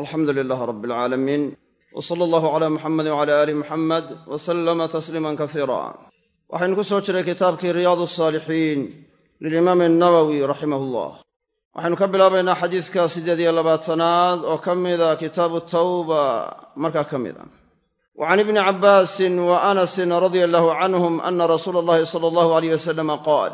alxamdu lilaah rab alcaalamiin w sala allahu calaa muxamedi wcala aali muxamed wa sallama tasliiman kasiira waxaynu ku soo jiray kitaabkii riyaadu asaalixiin lilimaami annawowi raximah llah waxaynu ka bilaabaynaa xadiiska siddeed iyo labaatanaad oo ka mida kitaabu tawba. Markaa ka mid a. Wa can ibni cabbaasin wa anasin radia allahu canhum ana rasuula allahi sala allahu aleyh wasalama qaal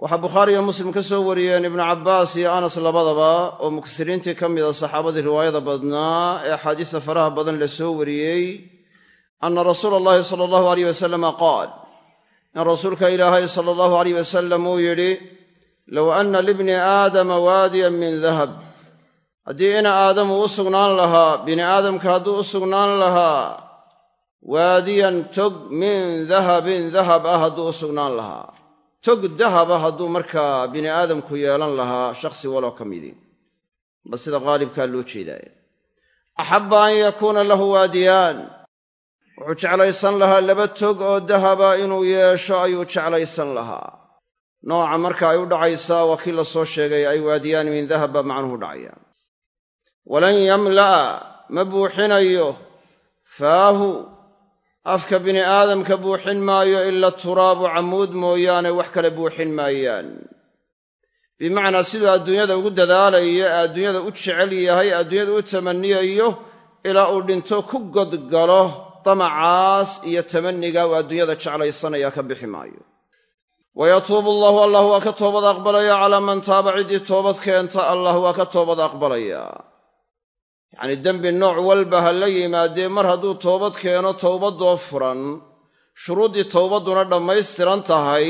waxaa bukhaari iyo muslim ka soo wariyeen ibnu cabbaas iyo anas labadaba oo muksiriintii ka mida saxaabadii riwaayada badnaa ee axaadiista faraha badan la soo wariyey anna rasuula allahi sala allahu aleyh wasalama qaal in rasuulka ilaahay sala allahu aleyh wasalam uu yidhi low anna libni aadama waadiyan min dahab haddii ina aadamu u sugnaan lahaa bini aadamka hadduu u sugnaan lahaa waadiyan tog min dahabin dahab ah hadduu u sugnaan lahaa tog dahaba hadduu markaa bini aadamku yeelan lahaa shakhsi waloo ka midi. Ba sida qaalibkaa loo jeedaaya axabba an yakuuna lahu waadiyaan. Wuxuu jeclaysan lahaa laba tog oo dahaba inuu yeesho ayuu jeclaysan lahaa. Nooca marka ay u dhacaysaa waa kii la soo sheegay ay waadiyaani min dahab baa macnuhu dhacaya. Walan yamla'a ma buuxinayo. Faahu afka bini aadamka buuxin maayo ila turaabu cammuud mooyaane wax kale buuxin maayaan. Bimacnaa siduu adduunyada ugu dadaalayo ee adduunyada u jecel yahay adduunyada u tamaniyayo ilaa uu dhinto ku godgalo damacaas iyo tamanniga uu adduunyada jeclaysanaya ka bixi maayo. Wa yatuubu allahu allah waa ka toobad aqbalaya calaa man taaba ciddii toobad keenta allah waa ka toobad aqbalaya yacnii dembi nooc walba ha la yimaadee mar hadduu toobad keeno towbaddoo furan shuruuddii towbadduna dhammaystiran tahay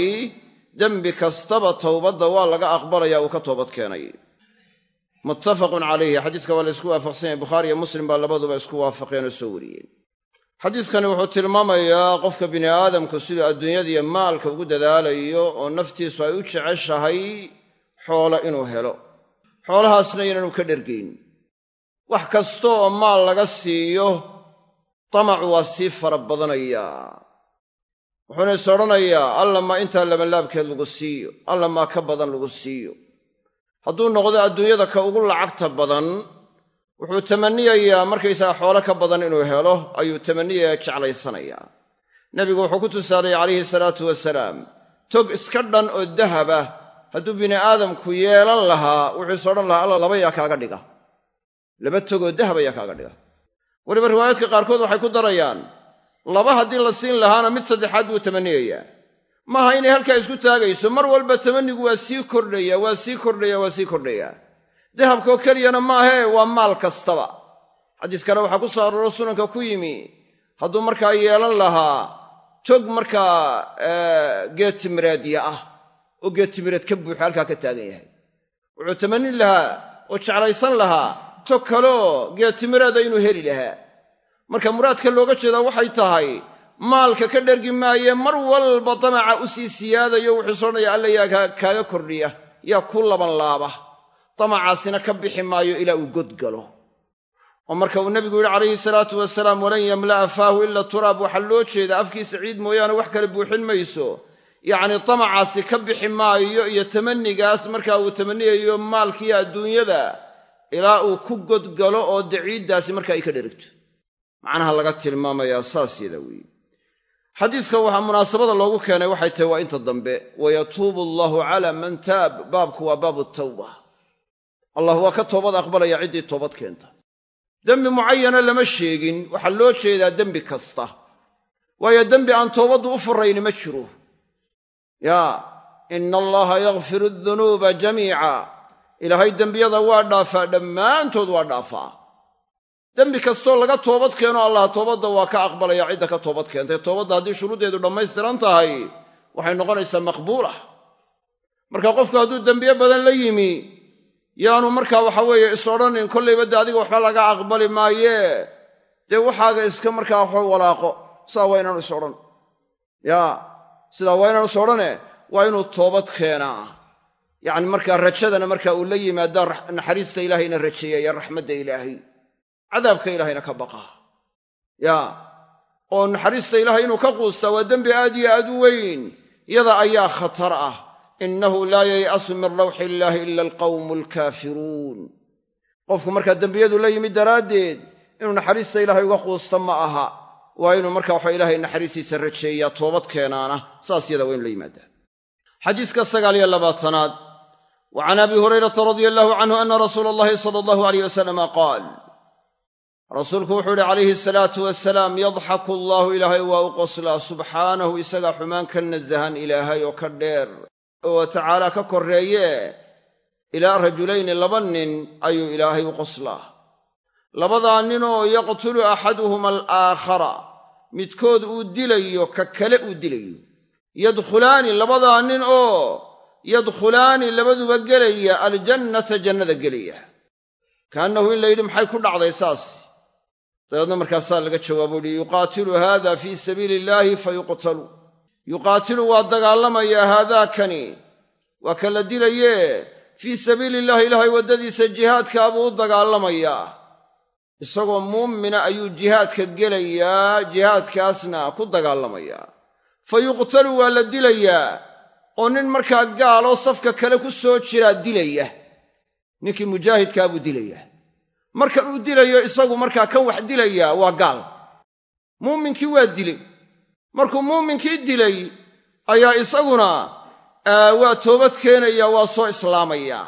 dembi kastaba towbadda waa laga aqbalaya uu ka toobad keenay. Muttafaqun calayhi xadiiska waa la isku waafaqsan yahay bukhaari iyo muslim baa labaduba isku waafaqeen oo soo wariyeen. Xadiiskani wuxuu tilmaamayaa qofka bini aadamku siduu adduunyadiiyo maalka ugu dadaalayo oo naftiisu ay u jeceshahay xoolo inuu helo. Xoolahaasna inaanu ka dhergayn wax kasta oo maal laga siiyo damacu waa sii fara badanayaa wuxuuna is odhanayaa alla maa intaa labanlaabkeed lagu siiyo alla maa ka badan lagu siiyo. Hadduu noqdo adduunyada ka ugu lacagta badan wuxuu tamaniyayaa markaysaga xoolo ka badan inuu helo ayuu tamaniyaya jeclaysanayaa. Nebigu wuxuu ku tusaalay calayhi salaatu wasalaam tog iska dhan oo dahab ah hadduu bini aadamku yeelan lahaa wuxuu is odhan lahaa alla laba yaa kaaga dhiga laba togoo dahab ayaa kaaga dhiga. Weliba riwaayaadka qaarkood waxay ku darayaan laba haddii la siin lahaana mid saddexaad buu tamaniyayaa. Maaha inay halkaa isku taagayso mar walba tamannigu waa sii kordhaya waa sii kordhaya waa sii kordhayaa dahabkoo keliyana maahee waa maal kastaba. Xadiis kale waxaa ku soo arooro sunanka ku yimi hadduu markaa yeelan lahaa tog markaa geedtimireedya ah oo geedtimireed ka buuxo halkaa ka taagan yahay. Wuxuu tamannin lahaa oo jeclaysan lahaa tog kaleoo geedtimireeda inuu heli lahaa. Marka muraadka looga jeedaa waxay tahay maalka ka dhergi maaye mar walba damaca u sii siyaadayo wuxuu soodhanaya alla yaa kaaga kordhiya yaa ku laban laaba. Damacaasina ka bixi maayo ilaa uu godgalo. Oo marka uu nebigu yidhi calayhi salaatu wasalaam walan yamla'a faahu ila turaab. Waxaa loo jeedaa afkiisa ciid mooyaane wax kale buuxin mayso yacnii damacaasi ka bixi maayo iyo tamannigaas markaa uu tamaniyayo maalkiiyo adduunyada ilaa uu ku godgalo oo daciiddaasi marka ay ka dherigto. Macnaha laga tilmaamayaa saas yada weeye. Xadiiska waxaa munaasabada loogu keenay waxay tahay waa inta dambe wayatuubu allahu calaa man taab. Baabku waa baabu tawba. Allah waa ka toobad aqbalaya ciddii toobad keenta. Dembi mucayana lama sheegin waxaa loo jeedaa dembi kasta. Waayo dembi aan toobaddu u furayni ma jiro. Yaa ina allaha yakfiru adunuuba jamiica ilaahay dembiyada waa dhaafaa dhammaantood waa dhaafaa. Dembi kastoo laga toobad keeno allah toobadda waa ka aqbalaya cidda ka toobad keentay. Toobadda haddii shuruuddeedu dhammaystiran tahay waxay noqonaysaa maqbuulah. Marka qofku hadduu dembiye badan la yimi yaanu markaa waxa weeye is odhanin kollayba dee adiga waxba laga aqbali maayee dee waxaaga iska markaa wax walaaqo sidaa waa inaanu is odhan. Yaa sidaa waa inaanu is odhane waa inuu toobad keenaa yacni markaa rajadana marka uu la yimaadaa naxariista ilaahayna rajeeyaya raxmadda ilaahay. Cadaabka ilaahayna ka baqa. Yaa oo naxariista ilaahay inuu ka quustaa waa dembi aad iyo aad u weyn. Yada ayaa khatar ah. Innahu laa yay'asu min rawxi illaahi ila alqawmu alkaafiruun qofku markaa dembiyadu la yimid daraaddeed inuu naxariista ilaahay uga quusta ma aha. Waa inuu marka waxa ilaahay naxariistiisa rajeeyaa toobad keenaana saas yada waa inu la yimaadaa. Xadiiska sagaal iyo labaatanaad wa can abi hurayrata radia allahu canhu ana rasuula allahi sala allahu alayh wasalama qaal rasuulku wuxuu ihi calayhi asalaatu wasalaam yadxaku allaahu ilaahay waa u qoslaa subxaanahu isagaa xumaan ka nasahan ilaahay oo ka dheer oo tacaala ka korreeye ilaa rajulayni laba nin ayuu ilaahay u qoslaa labadaa ninoo yaqtulu axaduhuma alaakhara midkood uu dilayo ka kale uu dilayo yadkhulaani labadaa nin oo yadkhulaani labaduba gelaya aljannata jannada gelaya. Kaannahu in la yidhi maxay ku dhacday saas? Dabeedna markaasaa laga jawaabo uhi yuqaatilu haada fii sabiili illaahi fa yuqtalu yuqaatilu waa dagaalamayaa haadaakani waa ka la dilaye fii sabiili illahi ilaahay waddadiisa jihaadkaa buu u dagaalamayaa isagoo muumina ayuu jihaadka gelayaa jihaadkaasna ku dagaalamayaa fa yuqtalu waa la dilayaa oo nin markaa gaaloo safka kale ku soo jiraa dilaya. Ninkii mujaahidkaa buu dilayaa marka uu dilayo isagu markaa kan wax dilayaa waa gaal. Muuminkii waa dilay. Markuu muuminkii dilay ayaa isaguna waa toobad keenaya waa soo islaamayaa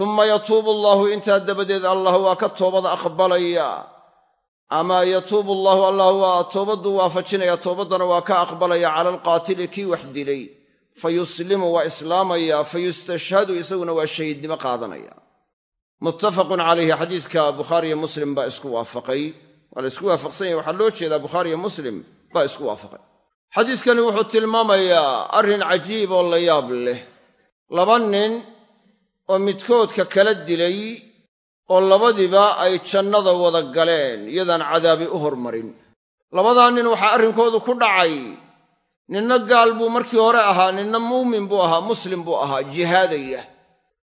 uma yatuubu allaahu intaa dabadeed allah waa ka toobad aqbalaya. Ama yatuubu allaahu allah waa toobaddu waafajinaya toobaddana waa ka aqbalaya cala alqaatili kii wax dilay fa yuslimu waa islaamaya fa yustashhadu isaguna waa shahiidnimo qaadanaya muttafaqun calayhi xadiiska bukhaariyo muslim baa isku waafaqay waa la isku waafaqsan yahy waxaa loo jeedaa bukhaariyo muslim baa isku waafaqay xadiiskani wuxuu tilmaamayaa arrin cajiib oo la yaab leh laba nin oo midkoodka kala dilay oo labadiba ay jannada wada galeen iyadaan cadaabi u hormarin labadaa nin waxaa arrinkoodu ku dhacay ninna gaal buu markii hore ahaa ninna muumin buu ahaa muslim buu ahaa jihaadaya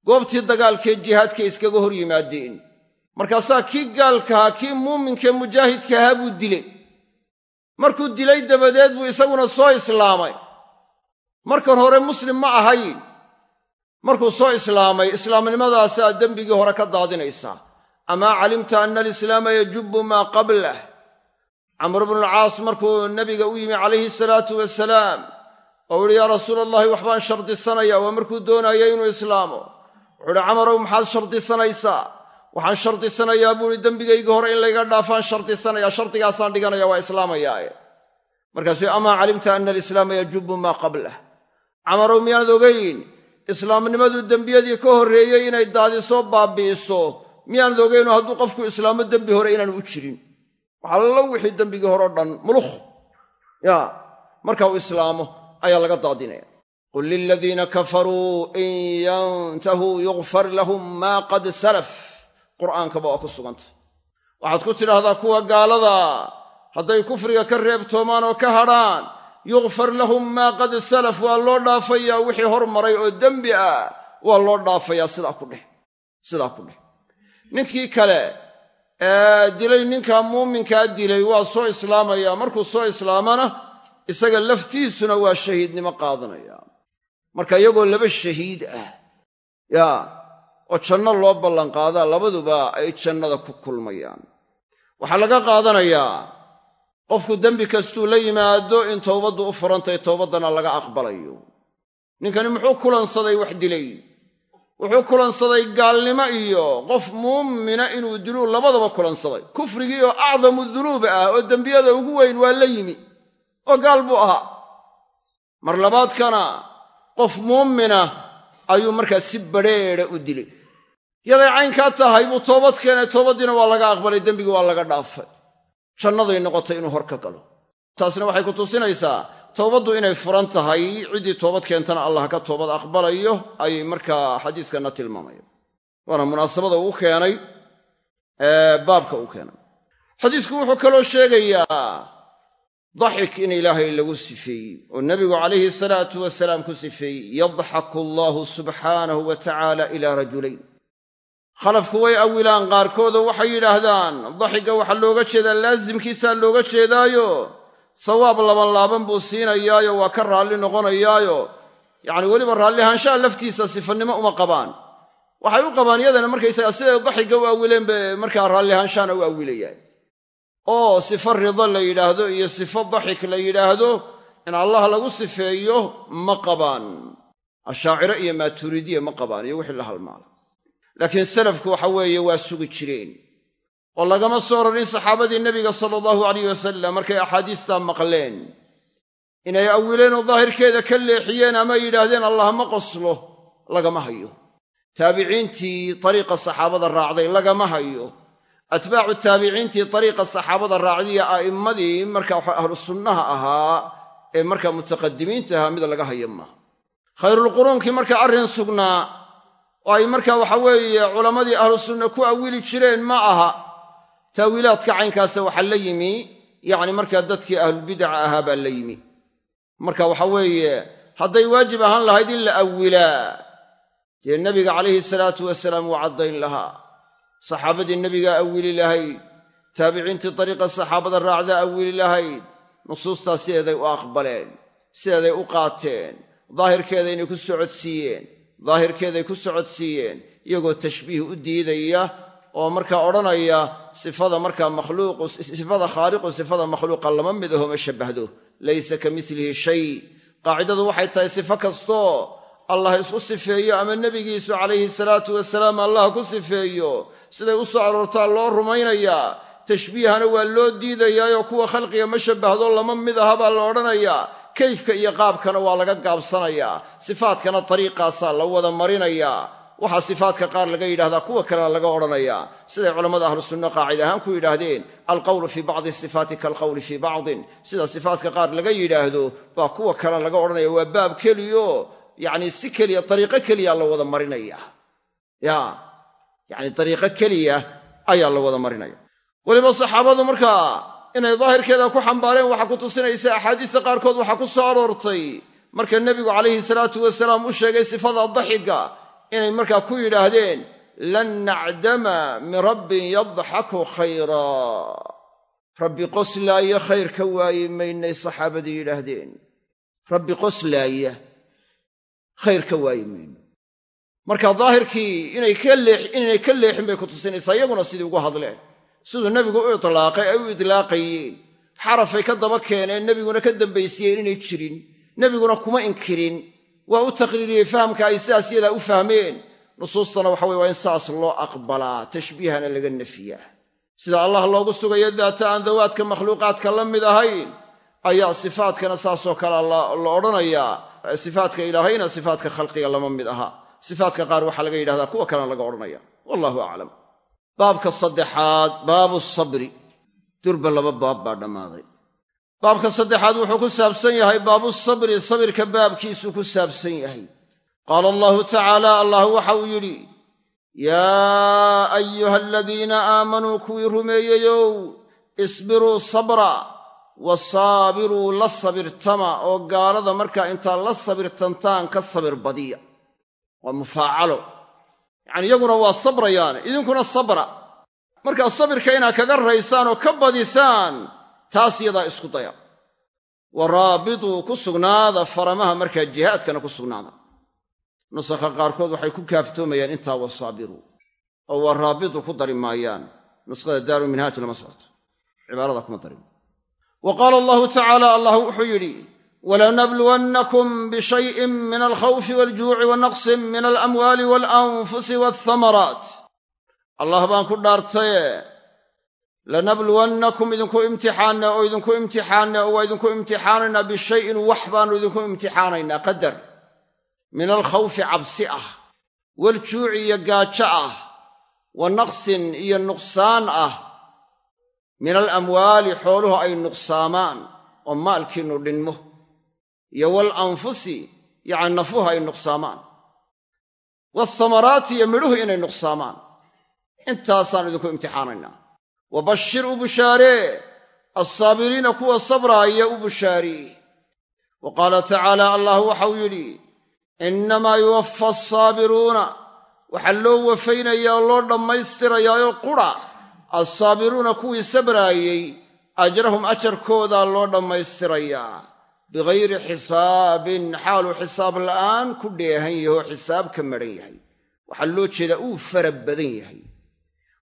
goobtii dagaalkee jihaadkay iskaga hor yimaadeen. Markaasaa kii gaalkahaa kii muuminkee mujaahidka ahaa buu dilay. Markuu dilay dabadeed buu isaguna soo islaamay. Markan hore muslim ma ahayn. Markuu soo islaamay islaamnimadaasaa dembigii hore ka daadinaysaa. Amaa calimta anna alislaama yajubbu maa qablah camr bnulcaas markuu nebiga u yimi calayhi salaatu wasalaam oo yihi yaa rasuula allahi waxbaan shardisanayaa waa markuu doonayay inuu islaamo. Wuxuu uhi camarow maxaad shardisanaysaa? Waxaan shardisanayaa buu ihi dembigaygii hore in layga dhaafaan shardisanayaa shardigaasaan dhiganaya waa islaamayaae markaasuu amaa calimta anna alislaama yajubbu maa qablah? Camarow miyaanad ogayn islaamnimadu dembiyadii ka horreeyey inay daadisoo baabi'iso. Miyaanad ogaynoo hadduu qofku islaamo dembi hore inaanu u jirin waxallo wixii dembigii horeo dhan mulukh. Yaa marka uu islaamo ayaa laga daadinaya. Qul liladiina kafaruu in yantahuu yukfar lahum maa qad salaf. Qur'aankaba waa ku suganta. Waxaad ku tidhaahdaa kuwa gaalada hadday kufriga ka reebtoomaan oo ka hadhaan yukfar lahum maa qad salaf waa loo dhaafayaa wixii hormaray oo dembi ah waa loo dhaafayaa. Sidaa ku dheh sidaa ku dheh ninkii kale dilay ninkaa muuminkaa dilay waa soo islaamayaa markuu soo islaamana isaga laftiisuna waa shahiidnimo qaadanaya. Marka iyagoo laba shahiid ah yaa oo janno loo ballanqaadaa labaduba ay jannada ku kulmayaan. Waxaa laga qaadanayaa qofku dembi kastuu la yimaado in towbaddu u furantay towbaddana laga aqbalayo. Ninkani muxuu kulansaday wax dilay wuxuu kulansaday gaalnimo iyo qof muumina inuu diluu labadaba kulansaday. Kufrigii oo acdamu dunuub ah oo dembiyada ugu weyn waa la yimi oo gaal buu ahaa. Mar labaadkana qof muumina ayuu markaa si badrheedha u dilay. Yaday caynkaa tahay buu toobad keenay toobaddiina waa laga aqbalay dembigii waa laga dhaafay. Jannaday noqotay inuu hor ka galo. Taasna waxay ku tusinaysaa towbaddu inay furan tahay ciddii toobad keentana allah ka toobad aqbalayo ayay markaa xadiiskanna tilmaamaya waana munaasabada uu keenay baabka uu keenay. Xadiisku wuxuu kaloo sheegayaa daxik in ilaahay lagu sifeeyey oo nebigu calayhi salaatu wasalaam ku sifeeyey yadxaku allaahu subxaanahu wa tacaala ilaa rajulayn. Khalafku way awilaan qaarkoodoo waxay yidhaahdaan daxiga waxaa looga jeedaa laasimkiisaa looga jeedaayo sawaab labanlaaban buu siinayaayo waa ka raalli noqonayaayo. Yacni weliba raalli ahaanshaha laftiisa sifannimo uma qabaan. Waxay u qabaan iyadana markaysaga siday daxiga u awileen bay markaa raallihaanshaana u awilayaan oo sifo rido la yidhaahdo iyo sifo daxik la yidhaahdo in allah lagu sifeeyo ma qabaan. Ashaaciro iyo maaturiidiya ma qabaan iyo wixii la halmaala laakiin salafku waxa weeye waa sugi jireen oo lagama soo rarin saxaabadii nebiga sala allahu alayh wasalam markay axaadiistaa maqleen inay awileen oo daahirkeeda ka leexiyeen ama yidhaahdeen allah ma qoslo lagama hayo. Taabiciintii dariiqa saxaabada raacday lagama hayo. Atbaacu taabiciintii dariiqa saxaabada raacdiya a'immadii marka waxa ahlu sunnaha ahaa ee markaa mutaqadimiinta ahaa mid laga hayo maaha khayrulquruunkii marka arrin sugnaa oo ay markaa waxa weeye culammadii ahlu sunna ku awili jireen ma aha taawiilaadka caynkaasa waxaa la yimi yacni markaa dadkii ahlulbidaca ahaa baa la yimi. Marka waxa weeye hadday waajib ahaan lahayd in la awilaa dee nebiga calayhi salaatu wasalaam wuu caddayn lahaa. Saxaabadii nebigaa awili lahayd taabiciintii dariiqa saxaabada raacdaa awili lahayd nusuustaa sideeday u aqbaleen sideeday u qaateen daahirkeeda inay ku socodsiiyeen daahirkeeday ku socodsiiyeen iyagoo tashbiih u diidaya oo markaa odhanaya sifada markaa makhluuqu sifada khaaliqu sifada makhluuqa lama mid aho ma shabbahdo. Laysa ka milihi shay. Qaacidadu waxay tahay sifo kastoo allah isku sifeeyo ama nebigiisu calayhi salaatu wasalaam allah ku sifeeyo. Siday u soo aroortaa loo rumaynayaa tashbiihana waa loo diidayaayoo kuwa khalqiga ma shabbahdo lama mid aha baa la odhanayaa kayfka iyo qaabkana waa laga gaabsanayaa sifaadkana dariiqaasaa la wada marinayaa waxaa sifaadka qaar laga yidhahdaa kuwa kalena laga odhanayaa siday culammada ahlu sunna qaacid ahaan ku yidhaahdeen alqawlu fii bacdi sifaati kaalqawli fii bacdin. Sida sifaadka qaar laga yidhaahdo baa kuwa kalena laga odhanaya waa baab keliyo yacni si keliya dariiqo keliya la wada marinaya. Ya yacni dariiqo keliya ayaa la wada marinaya. Weliba saxaabadu markaa inay daahirkeeda ku xambaareen waxaa ku tusinaysa axaadiista qaarkood waxaa ku soo aroortay. Marka nebigu calayhi salaatu wasalaam u sheegay sifada daxiga inay markaa ku yidhaahdeen lan nacdama min rabbin yadxaku khayraa rabbi qoslaaya khayr ka waayi maynay saxaabadii yidhaahdeen. Rabbi qoslaaya khayr ka waayi mayno marka daahirkii inay ka leexin bay ku tusinaysaa iyaguna sidii ugu hadleen. Siduu nebigu u itlaaqay ay u idlaaqayeen. Xarafay ka daba keeneen nebiguna ka dambaysiyeen inay jirin. Nebiguna kuma inkirin waa u taqriiriyey fahamka ay sidaas yadaa u fahmeen. Nusuustana waxa weye waa in saas loo aqbalaa tashbiihana laga nefiyaa. Sida allah loogu sugayo daata aan dawaadka makhluuqaadka la mid ahayn ayaa sifaadkana saasoo kale la odhanayaa sifaadka ilaahayna sifaadka khalqiga lama mid aha. Sifaadka qaar waxaa laga yidhahdaa kuwa kalena laga odhanaya. Wallahu aclam. Baabka saddexaad baabu sabri. Durba laba baab baa dhammaaday baabka saddexaad wuxuu ku saabsan yahay baabu sabri sabirka baabkiisuu ku saabsan yahay. Qaala allahu tacaala allah waxa uu yidhi yaa ayuha aladiina aamanuu kuwii rumeeyeyow isbiruu sabra wa saabiruu la sabirtama oo gaalada markaa intaad la sabirtantaan ka sabir badiya. Waa mufaacalo. Yacani iyaguna waa sabrayaan idinkuna sabra. Markaa sabirka inaad kaga raysaan oo ka badisaan taas yadaa isku daya wa raabituu ku sugnaada faramaha markaa jihaadkana ku sugnaada. Nusakha qaarkood waxay ku kaaftoomayaan intaa wasaabiruu oo wa raabitu ku dari maayaan. Nuskhada daaru minhaaj lama socoto. Cibaarada kuma darin. Wa qaala allahu tacaala allah wuxuu yidhi walanabluwannakum bishayin min alkhawfi waljuuci wa naqsin min alamwaali waalanfusi walthamaraat allah baan ku dhaartaye lanabluwannakum idinku imtixaanna oo idinku imtixaanna oo waa idinku imtixaanaynaa bishayin wax baannu idinku imtixaanaynaa qadar min alkhawfi cabsi ah waljuuci iyo gaajo ah wa naqsin iyo nuqsaan ah min alamwaali xooluhu ay nuqsaamaan oo maalkiinnu dhinmo iyo waalanfusi yacni nafuhu ay nuqsaamaan waasamaraati iyo midhuhu inay nuqsaamaan intaasaan idinku imtixaanaynaa wa bashir u bushaaree alsaabiriina kuwa sabraaya u bushaaree wa qaala tacaala allah waxau yidhi innamaa yuwaffa alsaabiruuna waxaa loo wafaynayaa oo loo dhammaystirayaayoo qura alsaabiruuna kuwii sabraayey ajrahum ajarkoodaa loo dhammaystirayaa bigayri xisaabin xaaluu xisaab la'aan ku dheehan yaho xisaab ka madhan yahay waxaa loo jeedaa uu fara badan yahay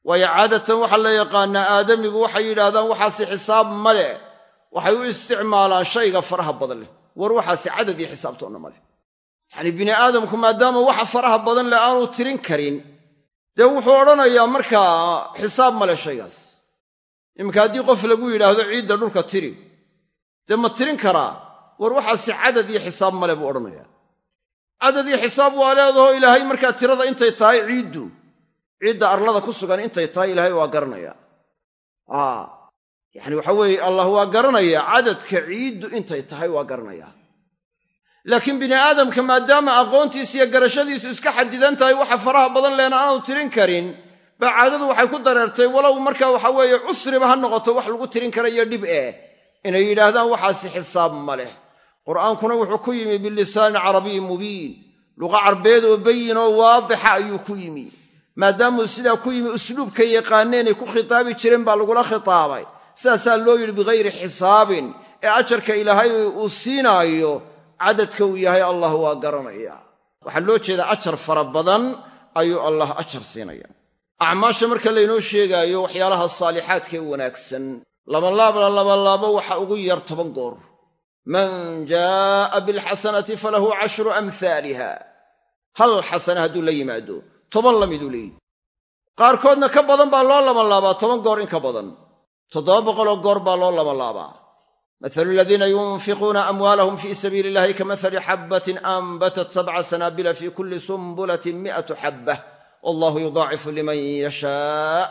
waayo caadatan waxaa la yaqaanaa aadamigu waxay yidhaahdaan waxaasi xisaab ma leh. Waxay u isticmaalaan shayga faraha badan leh. War waxaasi cadad iyo xisaabtoonna ma leh. Bini aadamku maadaama waxa faraha badan leh aanu tirin karin dee wuxuu odhanayaa markaa xisaab ma leh shaygaas. Iminka haddii qof lagu yidhaahdo ciidda dhulka tiri dee ma tirin karaa? War waxaasi cadad iyo xisaab male buu odhanayaa. Cadad iyo xisaab waa leedaho ilaahay markaa tirada intay tahay ciiddu ciidda arlada ku sugan intay tahay ilaahay waa garanaya. Yacni waxa weeye allah waa garanaya cadadka ciiddu intay tahay waa garanaya. Laakiin bini aadamka maadaama aqoontiisa iyo garashadiisu iska xadidan tahay waxa faraha badan leena aanu tirin karin baa caadadu waxay ku dareertay walow markaa waxa weeye cusriba ha noqoto wax lagu tirin kara iyo dhib eh. Inay yidhaahdaan waxaasi xisaab ma leh. Qur'aankuna wuxuu ku yimi bilisaanin carabiyin mubiin. Luqa carbeed oo bayin oo waadixa ayuu ku yimi maadaamuu sidaa ku yimi usluubka yaqaaneenay ku khitaabi jireen baa lagula khitaabay. Sidaasaa loo yidhi bikayri xisaabin ee ajarka ilaahay uu siinaayo cadadka uu yahay allah waa garanaya. Waxaa loo jeedaa ajar fara badan ayuu allah ajar siinaya acmaasha marka laynoo sheegaayo waxyaalaha saalixaadkae wanaagsan labalaab la labalaabo waxa ugu yar toban goor. Man jaa'a bilxasanati falahu cashru amhaaliha hal xasana hadduu la yimaado toban la miduu leeyihi qaarkoodna ka badan baa loo labanlaabaa toban goor in ka badan. Toddoba boqoloo goor baa loo labanlaabaa mathalu aladiina yunfiquuna amwaalahum fii sabiili illahi kamahali xabbatin anbatat sabca sanaabila fii kulli sumbulatin mi'atu xabbah wallahu yudaacifu liman yashaa.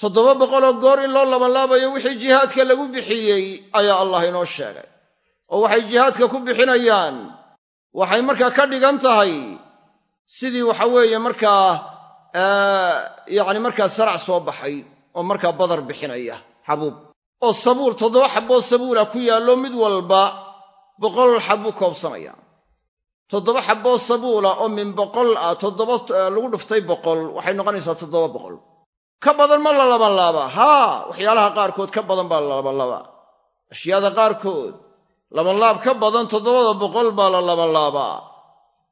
Toddoba boqoloo goor in loo labanlaabayo wixii jihaadka lagu bixiyey ayaa allah inoo sheegay. Oo waxay jihaadka ku bixinayaan waxay markaa ka dhigan tahay sidii waxa weeye markaa yacni markaa sarac soo baxay oo markaa badar bixinaya xabuub. Oo sabuul toddoba xabboo sabuula ku yaallo mid walba boqol xabbuu koobsanaya. Toddoba xabboo sabuula oo min boqol ah toddoba lagu dhuftay boqol waxay noqonaysaa toddoba boqol. Ka badan ma la labanlaabaa haa waxyaalaha qaarkood ka badan baa la labanlaabaa ashyaada qaarkood labanlaab ka badan toddobada boqol baa la labanlaabaa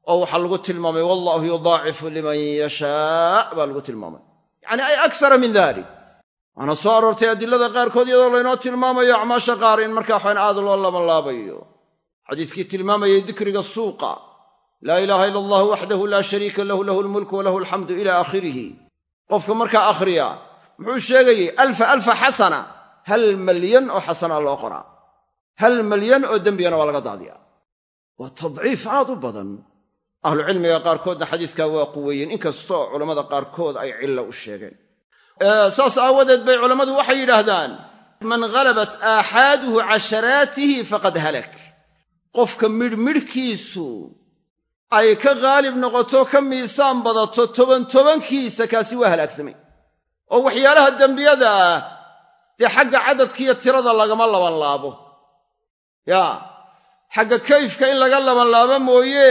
oo waxaa lagu tilmaamay wallaahu yudaacifu liman yashaa baa lagu tilmaamay. Yacni ay aksara min dalik waana soo aroortay adilada qaarkood iyadoo laynoo tilmaamayo acmaasha qaar in markaa waxaan aad loo labanlaabayo xadiiskii tilmaamayay dikriga suuqa. Laa ilaaha ila allahu waxdahu laa shariika lahu lahu lmulku walahu alxamdu ila aakhirihi. Qofka markaa akhriya muxuu sheegayey alfa alfa xasana. Hal malyan oo xasana loo qoraa. Hal malyan oo dembigana waa laga daadiyaa. Waa tadciif aad u badan ahlucilmiga qaarkoodna xadiiskaa waa quweeyeen inkastoo culammada qaarkood ay cilla u sheegeen. Saas aawadeed bay culammadu waxay yidhaahdaan man ghalabat aaxaaduhu casharaatihi faqad halak. Qofka midhmidhkiisu ay ka haalib noqoto ka miisaan badato toban tobankiisa kaasi waa halaagsamay oo waxyaalaha dembiyada ah dee xagga cadadkiiyo tirada lagama labanlaabo. Yaa xagga kayfka in laga labanlaabo mooye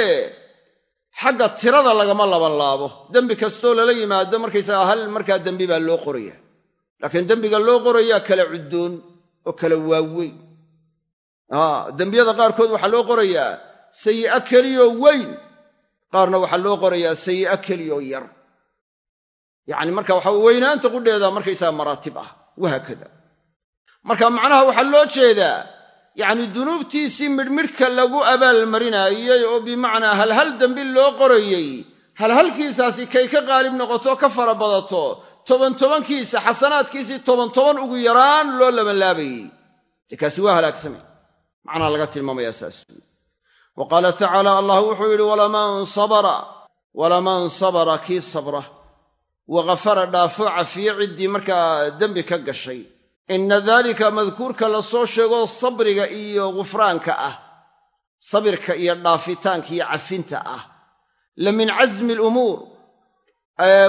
xagga tirada lagama labanlaabo. Dembi kastoo lala yimaado markaysagaa hal markaa dembi baa loo qoraya. Laakiin dembiga loo qorayaa kala cuddoon oo kala waaweyn. Dembiyada qaarkood waxaa loo qorayaa sayi'a keliyoo weyn. Qaarna waxaa loo qorayaa sayi'a keliyoo yar. Yacni marka waxa weynaanta qudheeda markaysaga maraatib ah wahaakada. Marka macnaha waxaa loo jeedaa yacni dunuubtiisii midhmidhka lagu abaalmarinaayey oo bimacnaa halhal dembi loo qorayey halhalkiisaasi kay ka qaalib noqoto ka fara badato toban tobankiisa xasanaadkiisii toban toban ugu yaraan loo labanlaabayey dee kaasi waa halaagsamay macnaha laga tilmaamayaa saas. Wa qaala tacaala allah wuxuu yidhi walaman sabara walaman sabara kii sabra. Wa ghafara dhaafo cafiye ciddii markaa dembi ka gashay inna daalika madkuurka la soo sheegoo sabriga iyo ghufraanka ah sabirka iyo dhaafitaanka iyo cafinta ah. La min casmi alumuur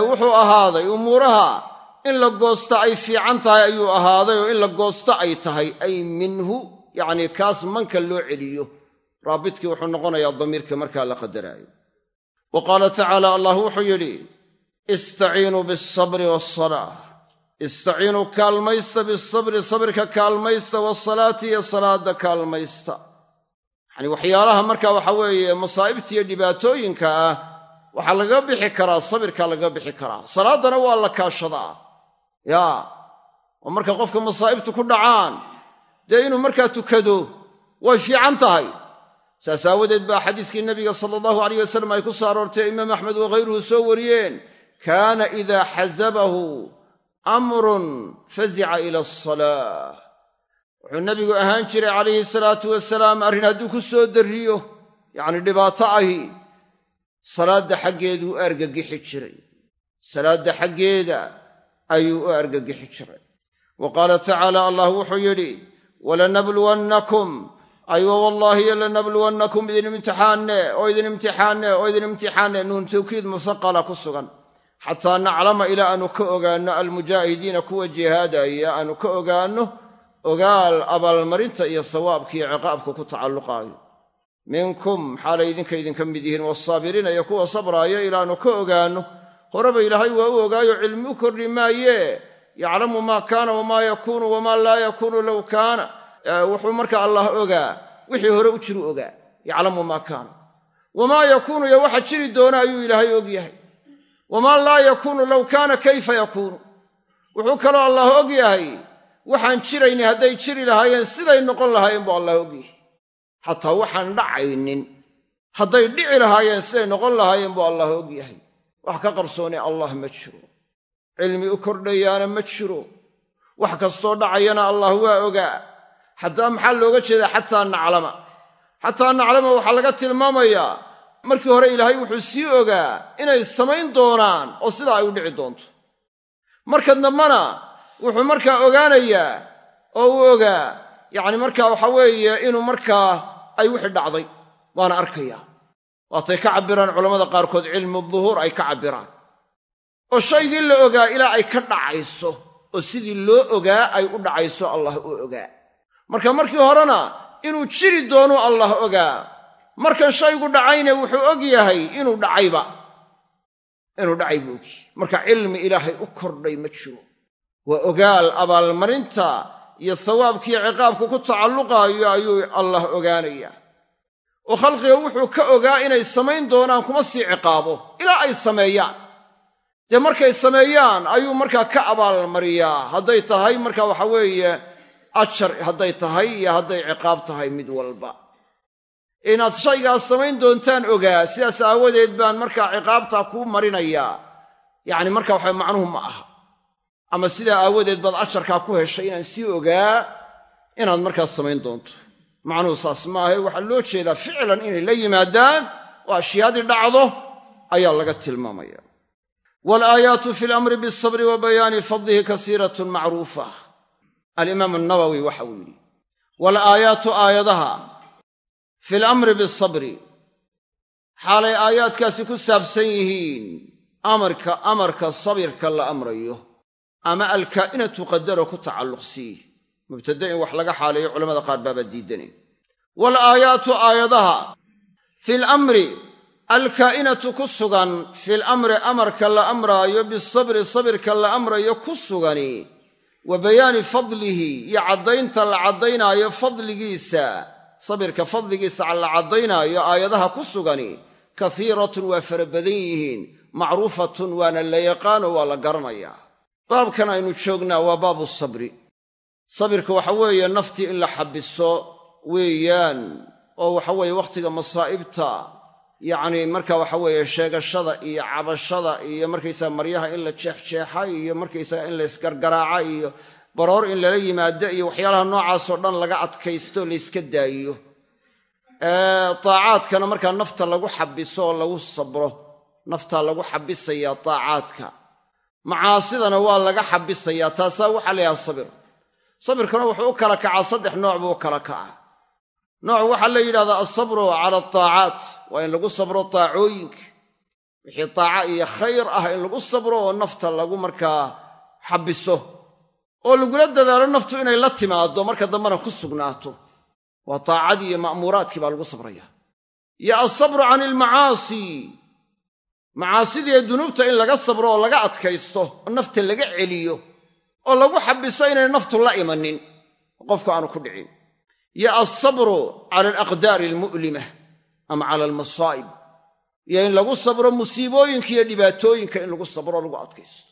wuxuu ahaaday umuuraha in la goosto ay fiican tahay ayuu ahaaday oo in la goosto ay tahay ay minhu yacnii kaas manka loo celiyo. Raabidkii wuxuu noqonayaa damiirka markaa la qadaraayo. Wa qaala tacaala allah wuxuu yidhi istaciinuu bialsabri waasalaa istaciinuu kaalmaysta bisabri sabirka kaalmaysta waasalaati iyo salaadda kaalmaysta. Yacanii waxyaalaha marka waxa weeye masaa'ibta iyo dhibaatooyinka ah waxaa lagaga bixi karaa sabirkaa lagaga bixi karaa. Salaaddana waa la kaashadaa. Yaa oo marka qofka masaa'ibtu ku dhacaan dee inuu markaa tukado way fiican tahay. Saas aawadeed baa xadiiskii nabiga sala allahu alayh wasalam ay ku soo aroortay imaam axmed wakhayruhu soo wariyeen kaana idaa xasabahu amrun fazica ila asalaa wuxuu nebigu ahaan jiray calayhi salaatu wasalaam arrin hadduu ku soo darriyo yacni dhibaato ahi salaadda xaggeeduu u argagixi jiray. Salaadda xaggeeda ayuu u argagixi jiray. Wa qaala tacaala allah wuxuu yidhi walanabluwannakum aywa wallaahi lanabluwannakum idin imtixaanne oo idin imtixaanne oo idin imtixaanne nuun tawkiid musaqala ku sugan xataa naclama ilaa aanu ka ogaanno almujaahidiina kuwa jihaadaya aanu ka ogaanno ogaal abaalmarinta iyo sawaabkiiyo ciqaabka ku tacalluqaayo. Minkum xaalay idinka idinka mid yihiin? Waasaabiriina iyo kuwa sabraaya ilaanu ka ogaanno. Horeba ilaahay waa u ogaayo cilmi u kordhi maayee. Yaclamu maa kaana wamaa yakuunu wamaa laa yakuunu low kaana. Wuxuu marka allah ogaa wixii hore u jiru ogaa. Yaclamu maa kaana. Wamaa yakuunu iyo waxa jiri doona ayuu ilaahay og yahay wamaa laa yakuunu low kaana kayfa yakuunu wuxuu kaloo allah og yahay waxaan jirayni hadday jiri lahaayeen siday noqon lahaayeen buu allah og yahay xataa waxaan dhacaynin hadday dhici lahaayeen siday noqon lahaayeen buu allah og yahay wax ka qarsoonay allah ma jiro cilmi u kordhayaana ma jiro wax kastoo dhacayana allah waa ogaa haddaba maxaa looga jeedaa xataa naclama xataa naclama waxaa laga tilmaamayaa markii hore ilaahay wuxuu sii ogaa inay samayn doonaan oo sidaa ay u dhici doonto. Marka dambana wuxuu markaa ogaanayaa oo uu ogaa yacni markaa waxa weeye inuu markaa ay wixii dhacday. Waana arkayaa. Waatay ka cabbiraan culammada qaarkood cilmu duhuur ay ka cabbiraan. Oo shaygii la ogaa ilaa ay ka dhacayso oo sidii loo ogaa ay u dhacayso allah uu ogaa. Marka markii horena inuu jiri doonuu allah ogaa markan shaygu dhacayne wuxuu og yahay inuu dhacayba. Inuu dhacay buu ogyahay. Marka cilmi ilaahay u kordhay ma jiro. Waa ogaal abaalmarinta iyo sawaabkiiyo ciqaabku ku tacalluqaayo ayuu allah ogaanayaa oo khalqiga wuxuu ka ogaa inay samayn doonaan kuma sii ciqaabo ilaa ay sameeyaan. Dee markay sameeyaan ayuu markaa ka abaalmariyaa. Hadday tahay marka waxa weeye ajar hadday tahay iyo hadday ciqaab tahay mid walba inaad shaygaas samayn doontaan ogaa sidaas aawadeed baan markaa ciqaabtaa kuu marinayaa. Yacni marka waxa macnuhu ma aha. Ama sidaa aawadeed baad ajarkaa ku heshay inaan sii ogaa inaad markaas samayn doonto. Macnuhu saas maahae waxaa loo jeedaa ficlan inay la yimaadaan oo ashyaadii dhacdo ayaa laga tilmaamaya. Walaayaatu fi lamri bisabri wa bayaani fadlihi kasiiratun macruufa. Alimaamu nawowi waxa uu yidhi walaayaatu aayadaha fi lamri bisabri xaalay aayaadkaasi ku saabsan yihiin amarka amarka sabirka la amrayo ama alkaa'inatu qadaro ku tacalluqsii mubtada in wax laga xaaleeyo culamada qaar baabaa diidanay walaayaatu aayadaha fi lamri alkaa'inatu ku sugan fi lamri amarka la amraayo bisabri sabirka la amrayo ku sugani wa bayaani fadlihi iyo caddaynta la caddaynaayo fadligiisa sabirka fadligiisa la caddaynaayo aayadaha ku sugani kafiiratun waa fara badan yihiin macruufatun waana la yaqaano waa la garanayaa baabkan aynu joognaa waa baabu sabri. Sabirka waxa weeye naftii in la xabiso weeyaan oo waxa weeye wakhtiga masaa'ibta yacni marka waxa weeye sheegashada iyo cabashada iyo markaysaga maryaha in la jeexjeexa iyo markaysaga in la ysgargaraaca iyo baroor in lala yimaado iyo waxyaalaha noocaasoo dhan laga adkaysto layska daayiyo taacaadkana markaa nafta lagu xabiso oo lagu sabro. Naftaa lagu xabisayaa taacaadka macaasidana waa laga xabisayaa taasaa waxaa la yidhaha sabir. Sabirkuna wuxuu u kala kacaa saddex nooc buu u kala kacaa. Nooc waxaa la yidhahdaa alsabru cala altaacaat waa in lagu sabro taacooyinka. Wixii taaca iyo khayr ah in lagu sabro oo nafta lagu markaa xabiso oo lagula dadaalo naftu inay la timaaddo marka dambena ku sugnaato. Waa taacadii iyo ma'muuraadkii baa lagu sabraya. Iyo alsabru cani ilmacaasi macaasidii ee dunuubta in laga sabro oo laga adkaysto oo nafta laga celiyo oo lagu xabiso inay naftu la imanin qofku aanu ku dhicin. Iyo alsabru cala alaqdaari almu'lima ama cala almasaa'ib. Iyo in lagu sabro musiibooyinka iyo dhibaatooyinka in lagu sabro lagu adkaysto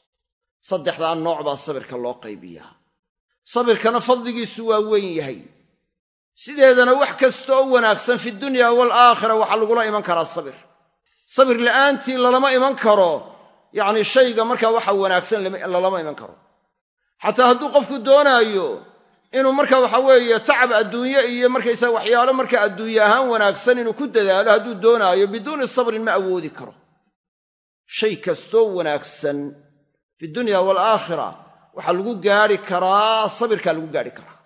saddexdaa nooc baa sabirka loo qaybiyaa. Sabirkana fadligiisu waa weyn yahay. Sideedana wax kasta oo wanaagsan fi dunya waalaakhira waxaa lagula iman karaa sabir. Sabir la'aantii lalama iman karo yacni shayga markaa waxa wanaagsan lalama iman karo. Xataa hadduu qofku doonaayo inuu marka waxa weeye tacab adduunye iyo markaysaa waxyaalo marka adduunye ahaan wanaagsan inuu ku dadaalo hadduu doonaayo biduuni sabrin ma awoodi karo. Shay kastoo wanaagsan fi dunya waalaakhira waxaa lagu gaadhi karaa sabirkaa lagu gaadhi karaa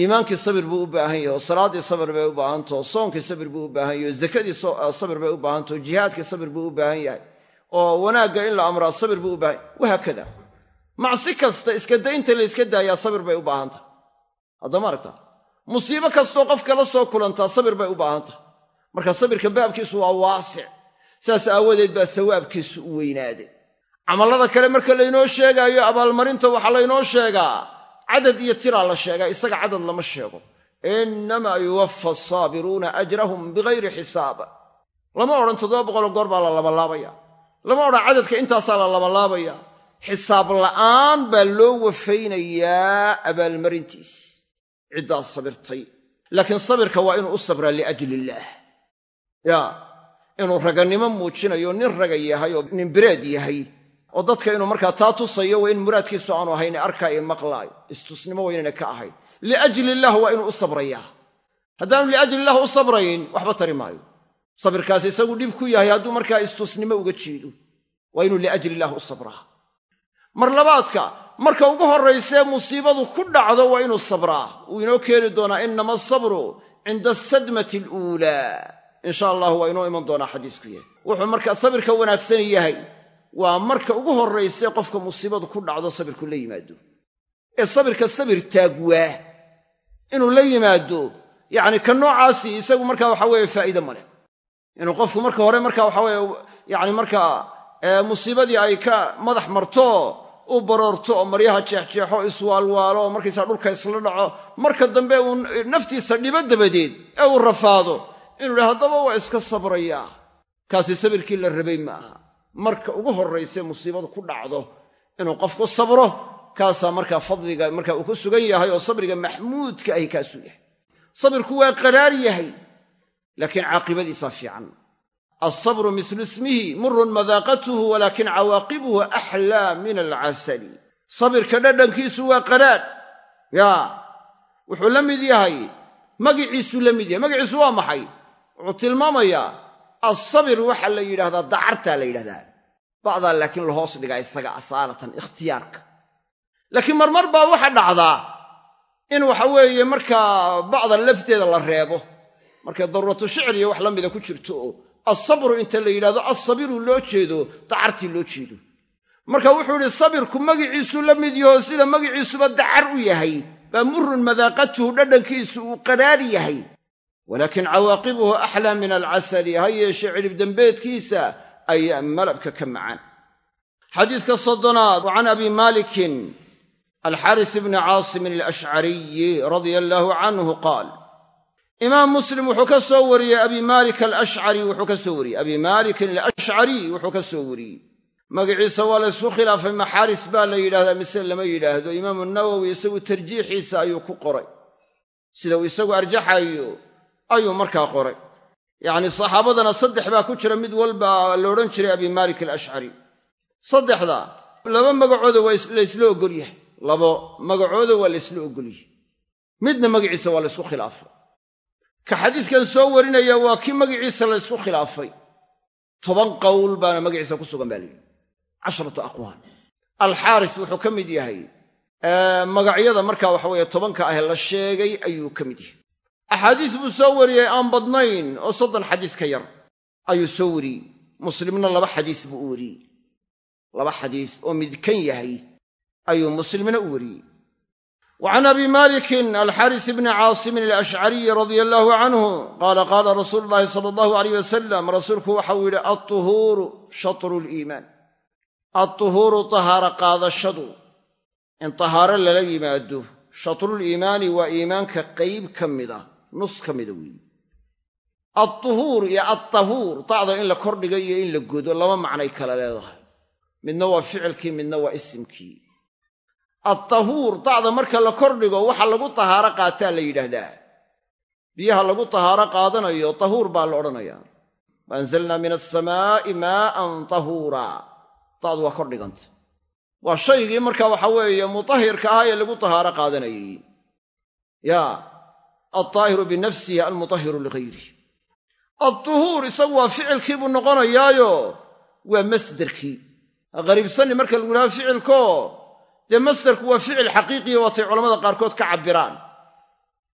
iimaankii sabir buu u baahan yahay oo salaaddii sabir bay u baahantaho soonkii sabir buu u baahan yahay oo zakadii sabir bay u baahantaho jihaadkii sabir buu u baahan yahay oo wanaagga in la amraa sabir buu u baahan yahay wahaakada macsi kasta iska daynta la yska daayaa sabir bay u baahan tahay haddama aragta musiibo kastoo qofka la soo kulantaa sabir bay u baahan marka sabirka baabkiisu waa waasic saas aawadeed baa sawaabkiisu u weynaaday camallada kale marka laynoo sheegaayo abaalmarinta waxaa laynoo sheegaa. Cadad iyo tiraa la sheegaa isaga cadad lama sheego. Innamaa yuwaffa asaabiruuna ajrahum bigayri xisaab. Lama odhan toddoba boqoloo goor baa la labalaabaya. Lama odhan cadadka intaasaa la labalaabaya. Xisaab la'aan baa loo wafaynayaa abaalmarintiis. Ciddaas sabirtay. Laakiin sabirka waa inuu u sabraa liajli illaah yaa inuu ragannimo muujinayo nin raga yahay oo nin bireed yahay oo dadka inuu markaa taa tusayo waa in muraadkiisu aanu ahayn arkaayo maqlaayo istusnimo waynayna ka ahayn. Liajli illaah waa inuu u sabrayaa haddaanu liajli illah u sabrayn waxba tari maayo. Sabirkaasi isagu dhib ku yahay hadduu markaa istusnimo uga jeedo waa inuu liajli illah u sabraa. Mar labaadka marka ugu horraysee musiibadu ku dhacdo waa inuu sabraa. Wuu inoo keeni doonaa innama asabru cinda asadmati aluulaa. Insha allahu waa inoo iman doonaa xadiisku yahay. Wuxuu markaa sabirka wanaagsan yahay waa marka ugu horraysee qofka musiibadu ku dhacdo sabirku la yimaado. Ee sabirka sabir taagwaa inuu la yimaado yacni ka noocaasi isagu markaa waxa weeye faa'iide ma leh. Inuu qofku marka hore marka waxa weeye yacni markaa musiibadii ay ka madax marto u baroorto oo maryaha jeexjeexo iswaalwaalo oo markaysaa dhulka isla dhaco marka dambe uu naftiisa dhibo dabadeed ee uu rafaado inuu idha haddaba waa iska sabrayaa. Kaasi sabirkii la rabay ma aha marka ugu horraysee musiibadu ku dhacdo inuu qofku sabro kaasaa markaa fadliga marka uu ku sugan yahay oo sabriga maxmuudka ahi kaasuu yahay. Sabirku waa qadhaar yahay laakiin caaqibadiisaa fiican. Alsabru mislu ismihi murun madaaqatuhu walaakin cawaaqibuhu axlaa min alcasali. Sabirka dhadhankiisu waa qadhaadh. Yaa wuxuu la mid yahay magiciisuu la mid yahay. Magiciisu waa maxay? Wuxuu tilmaamayaa alsabir waxaa la yidhahdaa dacartaa la yidhahdaa bacdaa laakiin lahoos dhigaa isaga asaalatan ikhtiyaarka. Laakiin marmar baa waxa dhacdaa in waxa weeye markaa bacda lafteeda la reebo. Markay daruuratu shicr iyo wax la mida ku jirto oo alsabru inta la yidhahdo alsabiru loo jeedo dacartii loo jeedo. Marka wuxuu idhi sabirku magiciisuu la mid yaho sida magiciisuba dacar u yahay baa murun madaaqatuhu dhadhankiisu uu qadhaadh yahay walaakin cawaaqibuhu axlaa min alcasali ha yeeshee cidhib dembeedkiisa ayaa malabka ka macaan xadiiska soddonaad wa can abi maalikin alxaaris bni caasimin alashcariyi radia allaahu canhu qaal imaam muslim wuxuu ka soo wariyey abi maalik alashcari wuxuu ka soo wariyey abi maalikin alashcariy wuxuu ka soo wariyey magaciisa waa la ysku khilaafay maxaaris baa la yidhahdaa mise lama yidhaahdo imaamu nawowi isagu tarjiixiisa ayuu ku qoray sida uu isagu arjaxayo ayuu markaa qoray. Yacni saxaabadana saddex baa ku jira mid walba la odhan jiray abi maalik alashcari saddexda laba magacooda waa laysla ogol yahay. Labo magacooda waa laysla ogol yahay. Midna magaciisa waa laysku khilaafay. Ka xadiiskan soo warinaya waa kii magaciisa laysku khilaafay. Toban qowl baana magaciisa ku sugan baa la casharatu aqwaal. Alxaaris wuxuu ka mid yahay magacyada markaa waxa weeye tobanka ah la sheegay ayuu ka mid yahay axaadiis buu soo wariyey aan badnayn oo soddon xadiis ka yar. Ayuu soo wariyey. Muslimna laba xadiis buu u wariyey. Laba xadiis oo midkan yahay ayuu muslimna u wariyey. Wa can abi malikin alxaaris bni caasimin alashcariyi radia allaahu canhu qaala qaala rasuulu llaahi sala allahu alayh wasalam rasuulku waxau yidhi altuhuuru shatru liimaan altuhuuru tahaaro qaadashadu. In tahaaro lala yimaado shatruliimaani waa iimaanka qayb ka mida nus ka mida weeye adduhuur iyo adtahuur dacda in la kordhiga iyo in la godo laba macnay kala leedahay. Midna waa ficilkii midna waa isimkii. Adtahuur dacda marka la kordhigo waxa lagu tahaaro qaataa la yidhaahdaa. Biyaha lagu tahaaro qaadanayo tahuur baa la odhanayaa. Waanzalnaa min asamaa'i maa'an tahuura. Dacdu waa kordhiganta waa shaygii marka waxa weeye mutahirka ahaa ee lagu tahaaro qaadanayay yaa altaahiru binafsihi almutahiru ligayrih adduhuur isagu waa ficilkii buu noqonayaayo waa masderkii qariibsanni marka lagu yidhaha ficilko dee masderku waa ficil xaqiiqiya waatay culamada qaarkood ka cabbiraan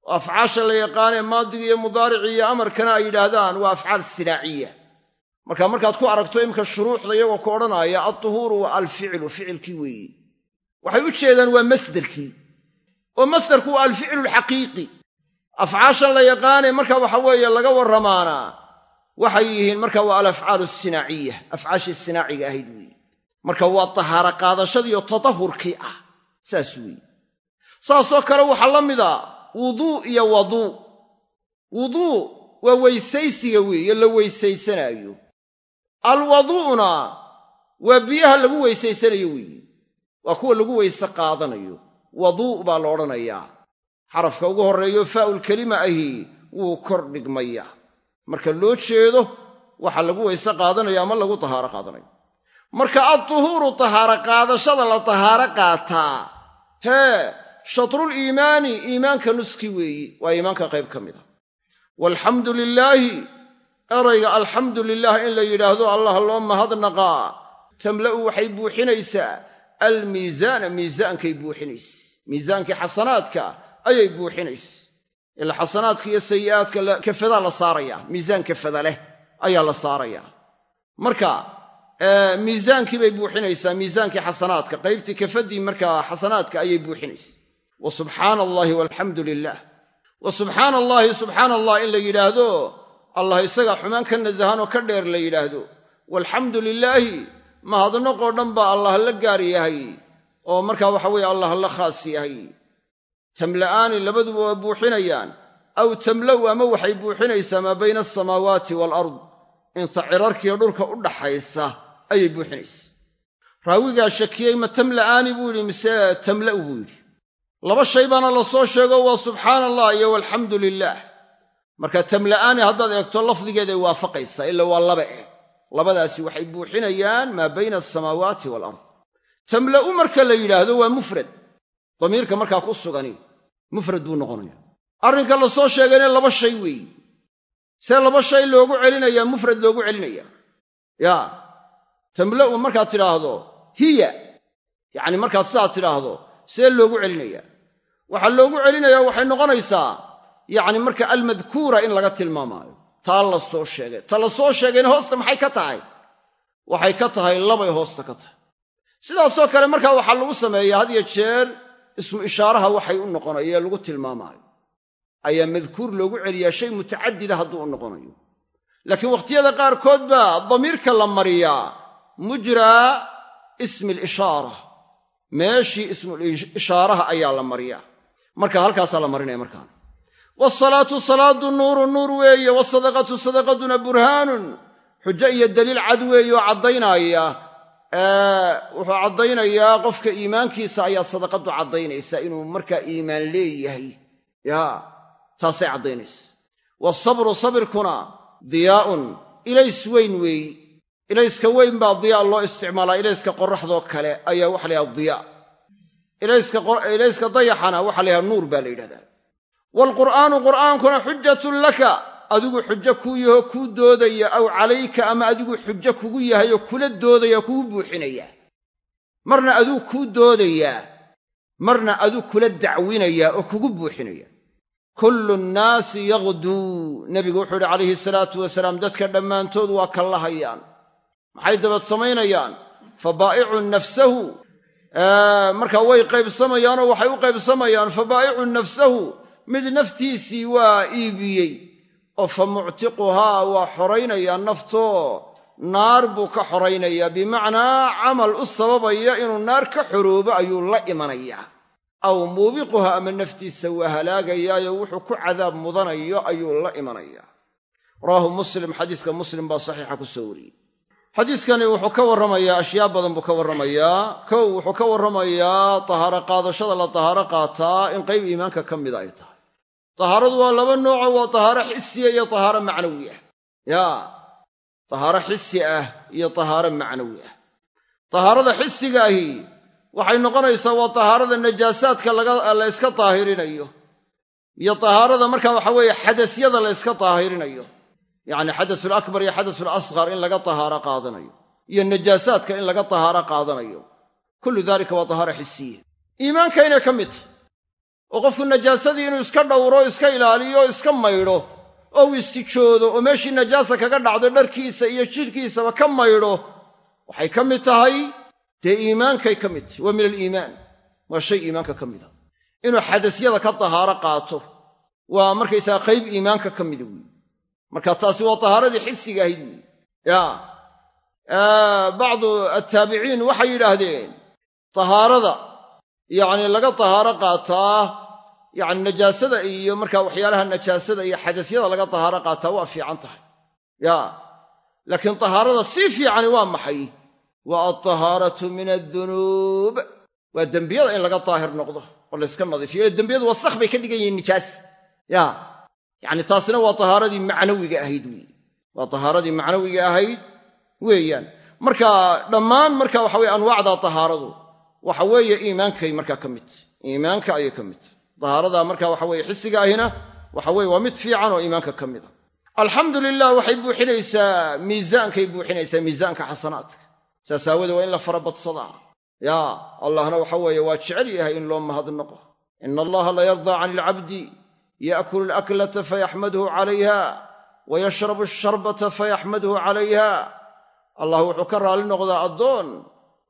oo afcaasha la yaqaanee maadiga iyo mudaarici iyo amarkana ay yidhaahdaan waa afcaal sinaaciya marka markaad ku aragto imka shuruuxda iyagoo ku odhanaya adduhuuru waa alficilu ficilkii weeye waxay u jeedaan waa masderkii oo masderku waa alficilu alxaqiiqi afcaashan la yaqaanee marka waxa weeye laga warramaanaa waxay yihiin marka waa alafcaalu asinaaciya afcaashii sinaaciga ahayd weeye. Marka waa tahaaro qaadashadiiyo tatahurkii ah saas weeye. Saasoo kale waxaa la mida wuduu iyo waduu wuduu waa weysaysiga weeye la weysaysanaayo alwaduu'na waa biyaha lagu weysaysanayo weeye waa kuwa lagu weyse qaadanayo. Waduu' baa la odhanayaa xarafka ugu horreeyo faa'ul kelima ahi wuu kor dhigmaya. Marka loo jeedo waxa lagu weyse qaadanayo ama lagu tahaaro qaadanayo marka adduhuuru tahaaro qaadashada la tahaaro qaataa hee shatrul iimaani iimaanka nuski weeye waa iimaanka qayb ka mid a walxamdu lilaahi erayga alxamdu lilah in la yidhaahdo allah loo mahadnaqaa tamla'u waxay buuxinaysaa. Almiisaana miisaankay buuxinaysa. Miisaankii xasanaadka ayay buuxinaysa. Ila xasanaadka iyo sayi'aadka kafadaa la saaraya miisaan kafada leh ayaa la saarayaa marka miisaankii bay buuxinaysaa miisaankii xasanaadka qaybtii kafadii markaa xasanaadka ayay buuxinaysa. Wa subxaana allaahi walxamdu lilah wa subxaana allaahi subxaana allah in la yidhaahdo allah isaga xumaan ka nasahanoo ka dheer la yidhaahdo. Walxamdu lilaahi mahadnaqoo dhan baa allah la gaar yahay oo markaa waxa weeye allah la khaas yahay tamla'aani labaduba waa buuxinayaan. Aw tamla'u ama waxay buuxinaysaa maa bayna asamaawaati waalard inta cirarkiiyo dhulka u dhaxaysa ayay buuxinaysaa. Raawigaa shakiyey ma tamla'aani buu yidhi mise tamla'u buu yidhi? Laba shay baana la soo sheego waa subxaana allah iyo walxamdu lilaah marka tamla'aani haddaad eegto lafdigeeday waafaqaysaa ila waa laba eh labadaasi waxay buuxinayaan maa bayna asamaawaati waalard tamla'u marka la yidhaahdo waa mufrad. Damiirka markaa ku sugani mufrad buu noqonaya. Arrinka la soo sheegayna laba shay weeye see laba shay loogu celinayaa mufrad loogu celinaya yaa tamla'u markaad tidhaahdo hiya. Yacni markaad sidaad tidhaahdo see loogu celinayaa. Waxaa loogu celinayaa waxay noqonaysaa yacni marka almadkuura in laga tilmaamaayo. Taa la soo sheegay. Ta la soo sheegayna hoosta maxay ka tahay? Waxay ka tahay labay hoosta ka tahay. Sidaasoo kale markaa waxaa lagu sameeyaa had iyo jeer ismu ishaaraha waxay u noqonayo ee lagu tilmaamaayo ayaa madkuur loogu celiyaa shay mutacadida hadduu u noqonayo. Laakiin wakhtiyada qaarkood baa damiirka la mariyaa. Mujraa ismi alishaara meeshii ismul ishaaraha ayaa la mariyaa. Marka halkaasaa la marinaya markaana waasalaatu salaadu nuuru nuur weeye. Waasadaqatu sadaqaduna burhaanun. Xujo iyo daliil cad weeye oo caddaynaya wuxuu caddaynayaa qofka iimaankiisa ayaa sadaqadu caddaynaysaa inuu markaa iimaan leeyahay. Yaa taasay caddaynaysa. Waasabru sabirkuna diyaa'un. Ilays weyn weeyi ilayska weyn baa diyaa loo isticmaalaa ilayska qorraxdoo kale ayaa waxa la yhaha diyaa. Ilayska dayaxana waxa la nuur baa la yidhahdaa. Waalqur'aanu qur'aankuna xujatun laka adigu xujo kuu yahoo kuu doodaya aw calayka ama adigu xujo kugu yahay oo kula doodaya kugu buuxinaya. Marna aduu kuu doodayaa marna aduu kula dacwinayaa oo kugu buuxinaya. Kullu nnaasi yaqduu nebigu wuxuu yidhi calayhi salaatu wasalaam dadka dhammaantood waa kallahayaan maxay dabad samaynayaan? Fa baa'icun nafsahu markaa way qaybsamayaanoo waxay u qaybsamayaan fa baa'icun nafsahu. Mid naftiisii waa iibiyey oo fa muctiquhaa waa xoraynayaa naftoo naar buu ka xoraynayaa bimacnaa camal u sababaya inuu naar ka xoroobo ayuu la imanayaa aw muubiquha ama naftiisa waa halaagayaayo wuxuu ku cadaab mudanayo ayuu la imanayaa rawaahu muslim xadiiska muslim baa saxiixa ku soo wariyey. Xadiiskani wuxuu ka warramayaa ashyaa badan buu ka warramayaa. Kow wuxuu ka warramayaa tahaaro qaadashada la tahaaro qaataa in qayb iimaanka ka mida ay tahay tahaaradu waa laba nooco waa tahaaro xisiya iyo tahaaro macnawi ah yaa tahaaro xisi ah iyo tahaaro macnawi ah tahaarada xisiga waxay noqonaysaa waa tahaarada najaasaadka la yska daahirinayo iyo tahaarada marka waxa weeye xadasyada la yska daahirinayo yacni xadasul akbar iyo xadasul asqar in laga tahaaro qaadanayo iyo najaasaadka in laga tahaaro qaadanayo kullu daalika waa tahaara xisiya iimaanka inay ka mid tahy oo qofku najaasadii inuu iska dhowro iska ilaaliyo iska maydho oo uu istijoodo oo meeshii najaasa kaga dhacdo dharkiisa iyo jidhkiisaba ka maydho waxay ka mid tahay dee iimaankay ka mid tahy waa min aliimaan. Waa shay iimaanka ka mid a inuu xadasyada ka tahaaro qaato waa markaysaga qayb iimaanka ka mida weeye. Marka taasi waa tahaaradii xisiga ahayd weeye. Ya bacdu attaabiciin waxay yidhaahdeen tahaarada yacni laga tahaaro qaataa yacni najaasada iyo markaa waxyaalaha najaasada iyo xadasyada laga tahaaro qaataa waa fiican tahay. Ya laakiin tahaarada sii fiicani waa maxay? Waa altahaaratu min addunuub. Waa dembiyada in laga daahir noqdo oo layska nadiifiyo. Ila dembiyadu wasakh bay ka dhigan yihiin nijaas. Ya yacni taasina waa tahaaradii macnawiga ahayd weeye waa tahaaradii macnawiga ahayd weeyaan. Marka dhammaan marka waxa weye anwaacda tahaaradu waxa weeye iimaankay markaa ka mid. Tahy iimaanka ayay ka mid. Tahy tahaarada marka waxa weye xisiga ahina waxa weye waa mid fiican oo iimaanka ka mid a alxamdu lilah waxay buuxinaysaa miisaankay buuxinaysaa miisaanka xasanaadka. Saas aawoodee waa in la farabadsadaa yaa allahna waxa weeye waa jecel yahay in loo mahadnaqo. Ina allaha la yardaa can ilcabdi yaakulu alaklata fayaxmaduhu calayha wa yashrabu asharbata fayaxmaduhu calayha. Allah wuxuu ka raalli noqdaa addoon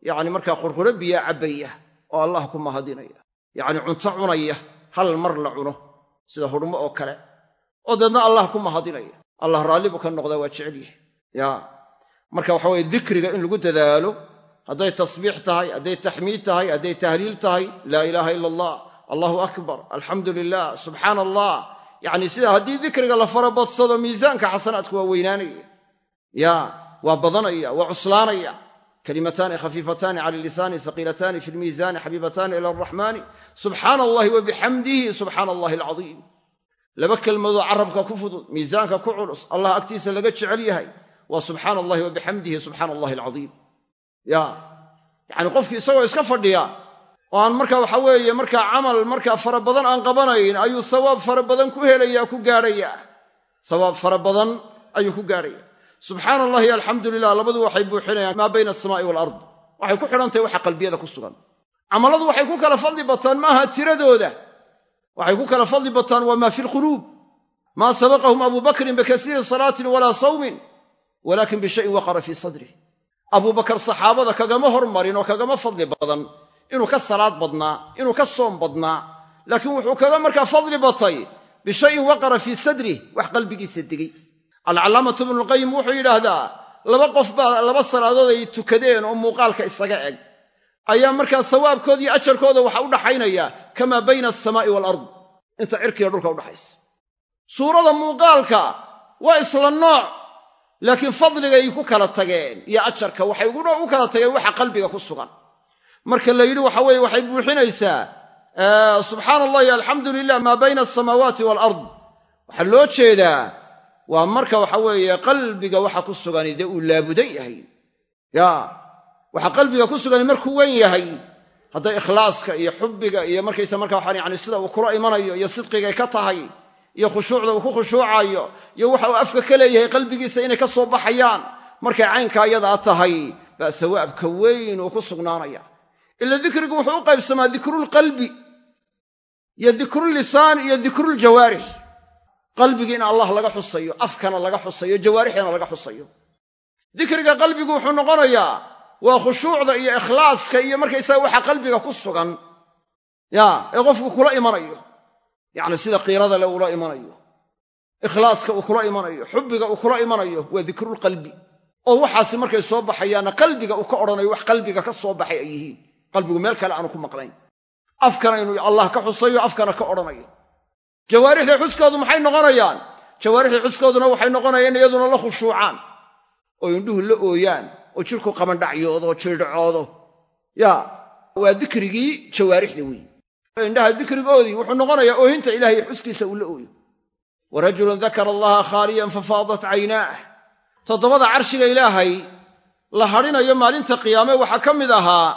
yacni markaa qurquro biyaa cabbaya oo allah ku mahadinaya. Yacni cunto cunaya hal mar la cuno sida hudhmo oo kale. Oo deedna allah ku mahadinaya. Allah raalli buu ka noqdaa waa jecel yahay. Yaa marka waxa weye dikriga in lagu dadaalo hadday tasbiix tahay hadday taxmiid tahay hadday tahliil tahay laa ilaaha ila allah allahu akbar alxamdu lilah subxaana allah yacni sida haddii dikriga la farabadsado miisaanka xasanaadku waa weynaanaya. Ya. Waa badanaya waa cuslaanaya kalimataani khafiifataani cala lisaani haqiilataani fi lmiisaani xabiibataani ila araxmaani subxaana allahi wa bixamdihi subxaana allahi alcadiim laba kelmadoo carabka ku fudud miisaanka ku culus allah agtiisa laga jecel yahay waa subxaana allahi wa bixamdihi subxaana allahi alcadiim ya yacni qofkii isagoo iska fadhiya oo aan markaa waxa weeye markaa camal markaa fara badan aan qabanayn ayuu sawaab fara badan ku helaya ku gaadhaya sawaab fara badan ayuu ku gaadhaya subxaana allahi alxamdu lilah labadu waxay buuxinayaan maa bayna alsamaa'i waalard waxay ku xidhantahay waxa qalbiyada ku sugan. Camalladu waxay ku kala fadli bataan maaha tiradooda. Waxay ku kala fadli bataan waa maa fi lquluub maa sabaqahum abu bakrin bikasiiri salaatin walaa sawmin? Walakin bishayin waqara fii sadrih abubakar saxaabada kagama hormarin oo kagama fadli badan. Inuu ka salaad badnaa inuu ka soom badnaa. Laakiin wuxuu kaga markaa fadli batay. Bishayin waqara fii sadrih wax qalbigiisa degay alcallaamatu ibnulqayim wuxuu yidhaahdaa laba qof baa laba salaadood ay tukadeen oo muuqaalka isaga eg. Ayaa markaa sawaabkooda iyo ajarkooda waxa u dhaxaynaya kamaa bayna alsamaa'i waalard inta cirkiiyo dhulka udhaxaysa suurada muuqaalka waa isla nooc laakiin fadligay ku kala tageen iyo ajarka waxay u kala tageen waxa qalbiga ku sugan. Marka la yidhi waxa weeye waxay buuxinaysaa subxaana allahi alxamdu lilah maa bayna alsamaawaati waalard waxaa loo jeedaa waa marka waxa weeye qalbiga waxa ku sugani dee uu laabudan yahay. Ya waxa qalbiga ku sugani markuu wen yahay hadday ikhlaaska iyo xubbiga iyo markaysa marka waxaan yani sida uu kula imanayo iyo sidqigay ka tahay iyo khushuucda uu ku khushuucayo iyo waxa uu afka ka leeyahay qalbigiisa inay ka soo baxayaan markay caynkaa iyadaa tahay baa sawaabka weyn uu ku sugnaanaya. Ila dikrigu wuxuu u qaybsamaa dikrulqalbi iyo dikrulisaan iyo dikruljawaarix qalbigii in allah laga xusayo afkana laga xusayo jawaarixdana laga xusayo. Dikriga qalbigu wuxuu noqonayaa waa khushuucda iyo ikhlaaska iyo markaysaga waxa qalbiga ku sugan. Ya ee qofku kula imanayo. Yacni sida qiirada le uula imanayo. Ikhlaaska uu kula imanayo. Xubbiga uu kula imanayo waa dikrulqalbi oo waxaasi markay soo baxayaanna qalbiga uu ka odhanayo wax qalbiga ka soo baxay ay yihiin. Qalbigu meel kale aanu ku maqnayn afkana inuu allah ka xusayo afkana ka odhanayo jawaarixda xuskoodu maxay noqonayaan? Jawaarixii xuskooduna waxay noqonayaan iyaduna la khushuucaan. Oo indhuhu la ooyaan oo jidhku qabandhacyoodo oo jirdhacoodo ya waa dikrigii jawaarixda weeye indhaha dikrigoodii wuxuu noqonayaa oohinta ilahay xuskiisa uu la ooyo. Wa rajulun dakara allaha khaaliyan fafaadat caynaah toddobada carshiga ilaahay la hadhinayo maalinta qiyaame waxaa ka mid ahaa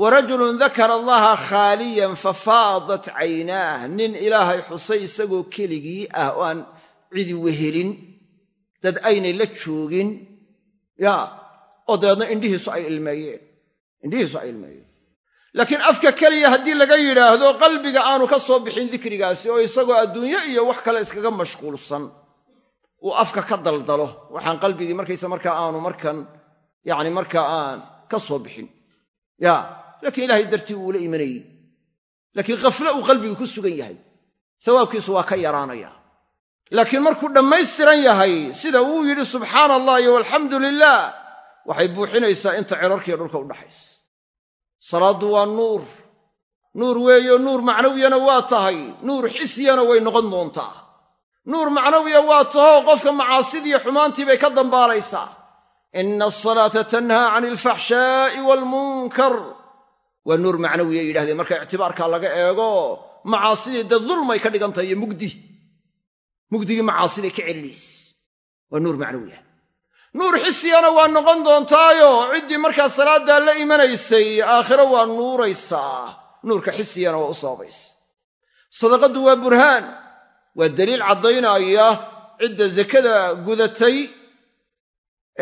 wa rajulun dakara allaha khaaliyan fafaadat caynaah. Nin ilaahay xusay isagoo keligii ah oo aan cidi wehelin dad aynay la joogin ya oo dabeedna indhihiisu ay ilmeeyeen indhihiisu ay ilmeeyeen. Laakiin afka keliya haddii laga yidhaahdo qalbiga aanu ka soo bixin dikrigaasi oo isagoo adduunyo iyo wax kale iskaga mashquulsan uu afka ka daldalo. Waxaan qalbigii markaysa markaa aanu markan yacni markaa aan ka soo bixin ya laakiin ilaahay dartii uu la imanayey. Laakiin khafle uu qalbigu ku sugan yahay. Sawaabkiisu waa ka yaraanaya. Laakiin markuu dhammaystiran yahay sida uu yidhi subxaana allah iyo walxamdu lilah waxay buuxinaysaa inta cirarkiiyo dhulka udhaxaysa salaaddu waa nuur. Nuur weeyo nuur macnawiyana waa tahay. Nuur xisiyana way noqon doontaa. Nuur macnawiya waa tahoo qofka macaasidiiyo xumaantii bay ka dambaalaysaa. Ina asalaata tanhaa cani alfaxshaa'i waalmunkar waa nuur macnawiya yidhahdeen marka ictibaarkaa laga eego macaasidii dee dulmay ka dhigan tahay iyo mugdi. Mugdigii macaasiday ka celinayse waa nuur macnawiya nuur xisiyana waa noqon doontaayo ciddii markaa salaaddaa la imanaysay aakhiro waa nuuraysaa. Nuurka xisiyana waa u sababaysa sadaqaddu waa burhaan. Waa daliil caddaynaya cidda zakada gudatay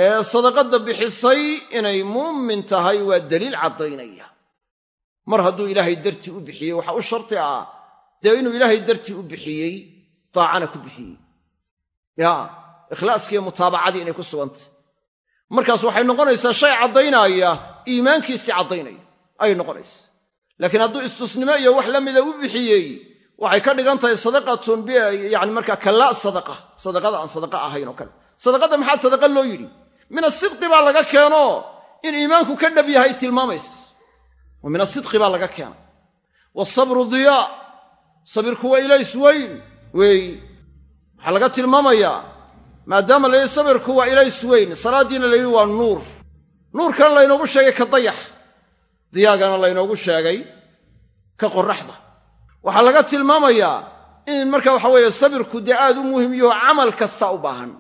ee sadaqadda bixisay inay muumin tahay waa daliil caddaynaya mar hadduu ilaahay dartii u bixiyey waxaa u sharti ah dee inuu ilaahay dartii u bixiyey daacana ku bixiyey. Ya ikhlaaskiiyo mutaabacadii inay ku sugantay. Markaas waxay noqonaysaa shay caddaynaya iimaankiisii caddaynaya ayay noqonaysa laakiin hadduu istusnimo iyo wax la mida u bixiyey waxay ka dhigan tahay sadaqatun yani markaa kallaa sadaqa sadaqada aan sadaqa ahayn oo kale. Sadaqadda maxaa sadaqa loo yidhi? Min asidqi baa laga keeno in iimaanku ka dhab yahay tilmaamaysa wa min asidqi baa laga keenay. Wasabru diyaa. Sabirku waa ilays weyn weey waxaa laga tilmaamayaa maadaama la yidhi sabirku waa ilays weyn salaaddiina la yidhi waa nuur. Nuurkana laynoogu sheegay ka dayax. Diyaagana laynoogu sheegay ka qorraxda. Waxaa laga tilmaamayaa in marka waxa weeye sabirku dee aad u muhiim yaho camal kasta u baahan.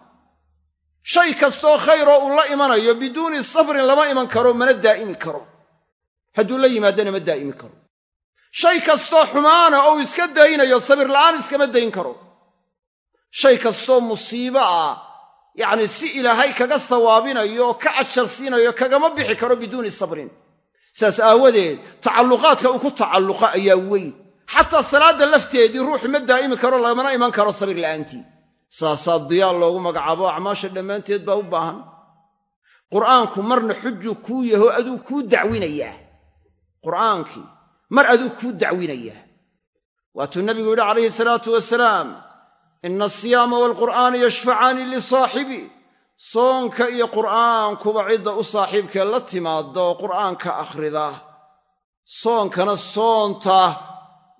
Shay kastaoo khayroo uu la imanayo biduuni sabrin lama iman karo mana daa'imi karo hadduu la yimaadana ma daa'imi karo. Shay kastoo xumaana oo iska daynayo sabir la'aan iskama dayn karo. Shay kastoo musiibo ah yacni si ilaahay kaga sawaabinayo ka ajar siinayo kagama bixi karo biduuni sabrin. Saas aawadeed tacalluqaadka uu ku tacalluqa ayaa weyn. Xataa salaadda lafteedii ruuxu ma daa'imi karo lamana iman karo sabir la'aantii. Saasaa diyaal loogu magacaabo acmaasha dhammaanteed baa u baahan. Qur'aanku marna xuju kuu yaho aduu kuu dacwinayaa qur'aankii mar aduu kuu dacwinayaa. Waatuu nabigu yidhi calayhi salaatu wasalaam ina asiyaama waalqur'aana yashfacaani lisaaxibi. Soonka iyo qur'aankuba cidda u saaxiibkee la timaadda oo qur'aanka akhrida. Soonkana soonta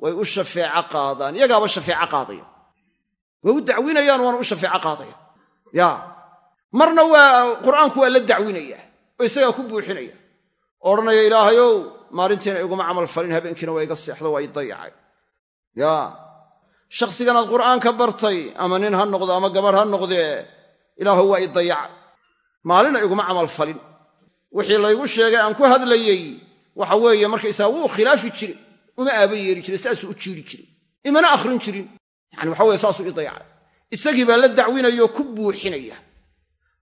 way u shafeeco qaadaan iyagaaba shafeeco qaadaya. Way u dacwinayaan waana u shafeeco qaadaya. Ya marna waa qur'aanku waa la dacwinaya oo isagaa ku buuxinaya. Odhanaya ilaahayow maalintiina iguma camal falin habeenkiina waa iga seexdo waa i dayacay. Ya shakhsiganaad qur'aanka bartay ama nin ha noqdo ama gabadh ha noqdee ilaahu waa i dayacay. Maalina iguma camal falin. Wixii laygu sheegay aan ku hadlayey waxa weeye markaysaa wuu khilaafi jire uma aaba yeeri jiray saasuu u jiiri jiray imana akhrin jirin. Yani waxa weye saasuu i dayacay. Isagii baa la dacwinayoo ku buuxinaya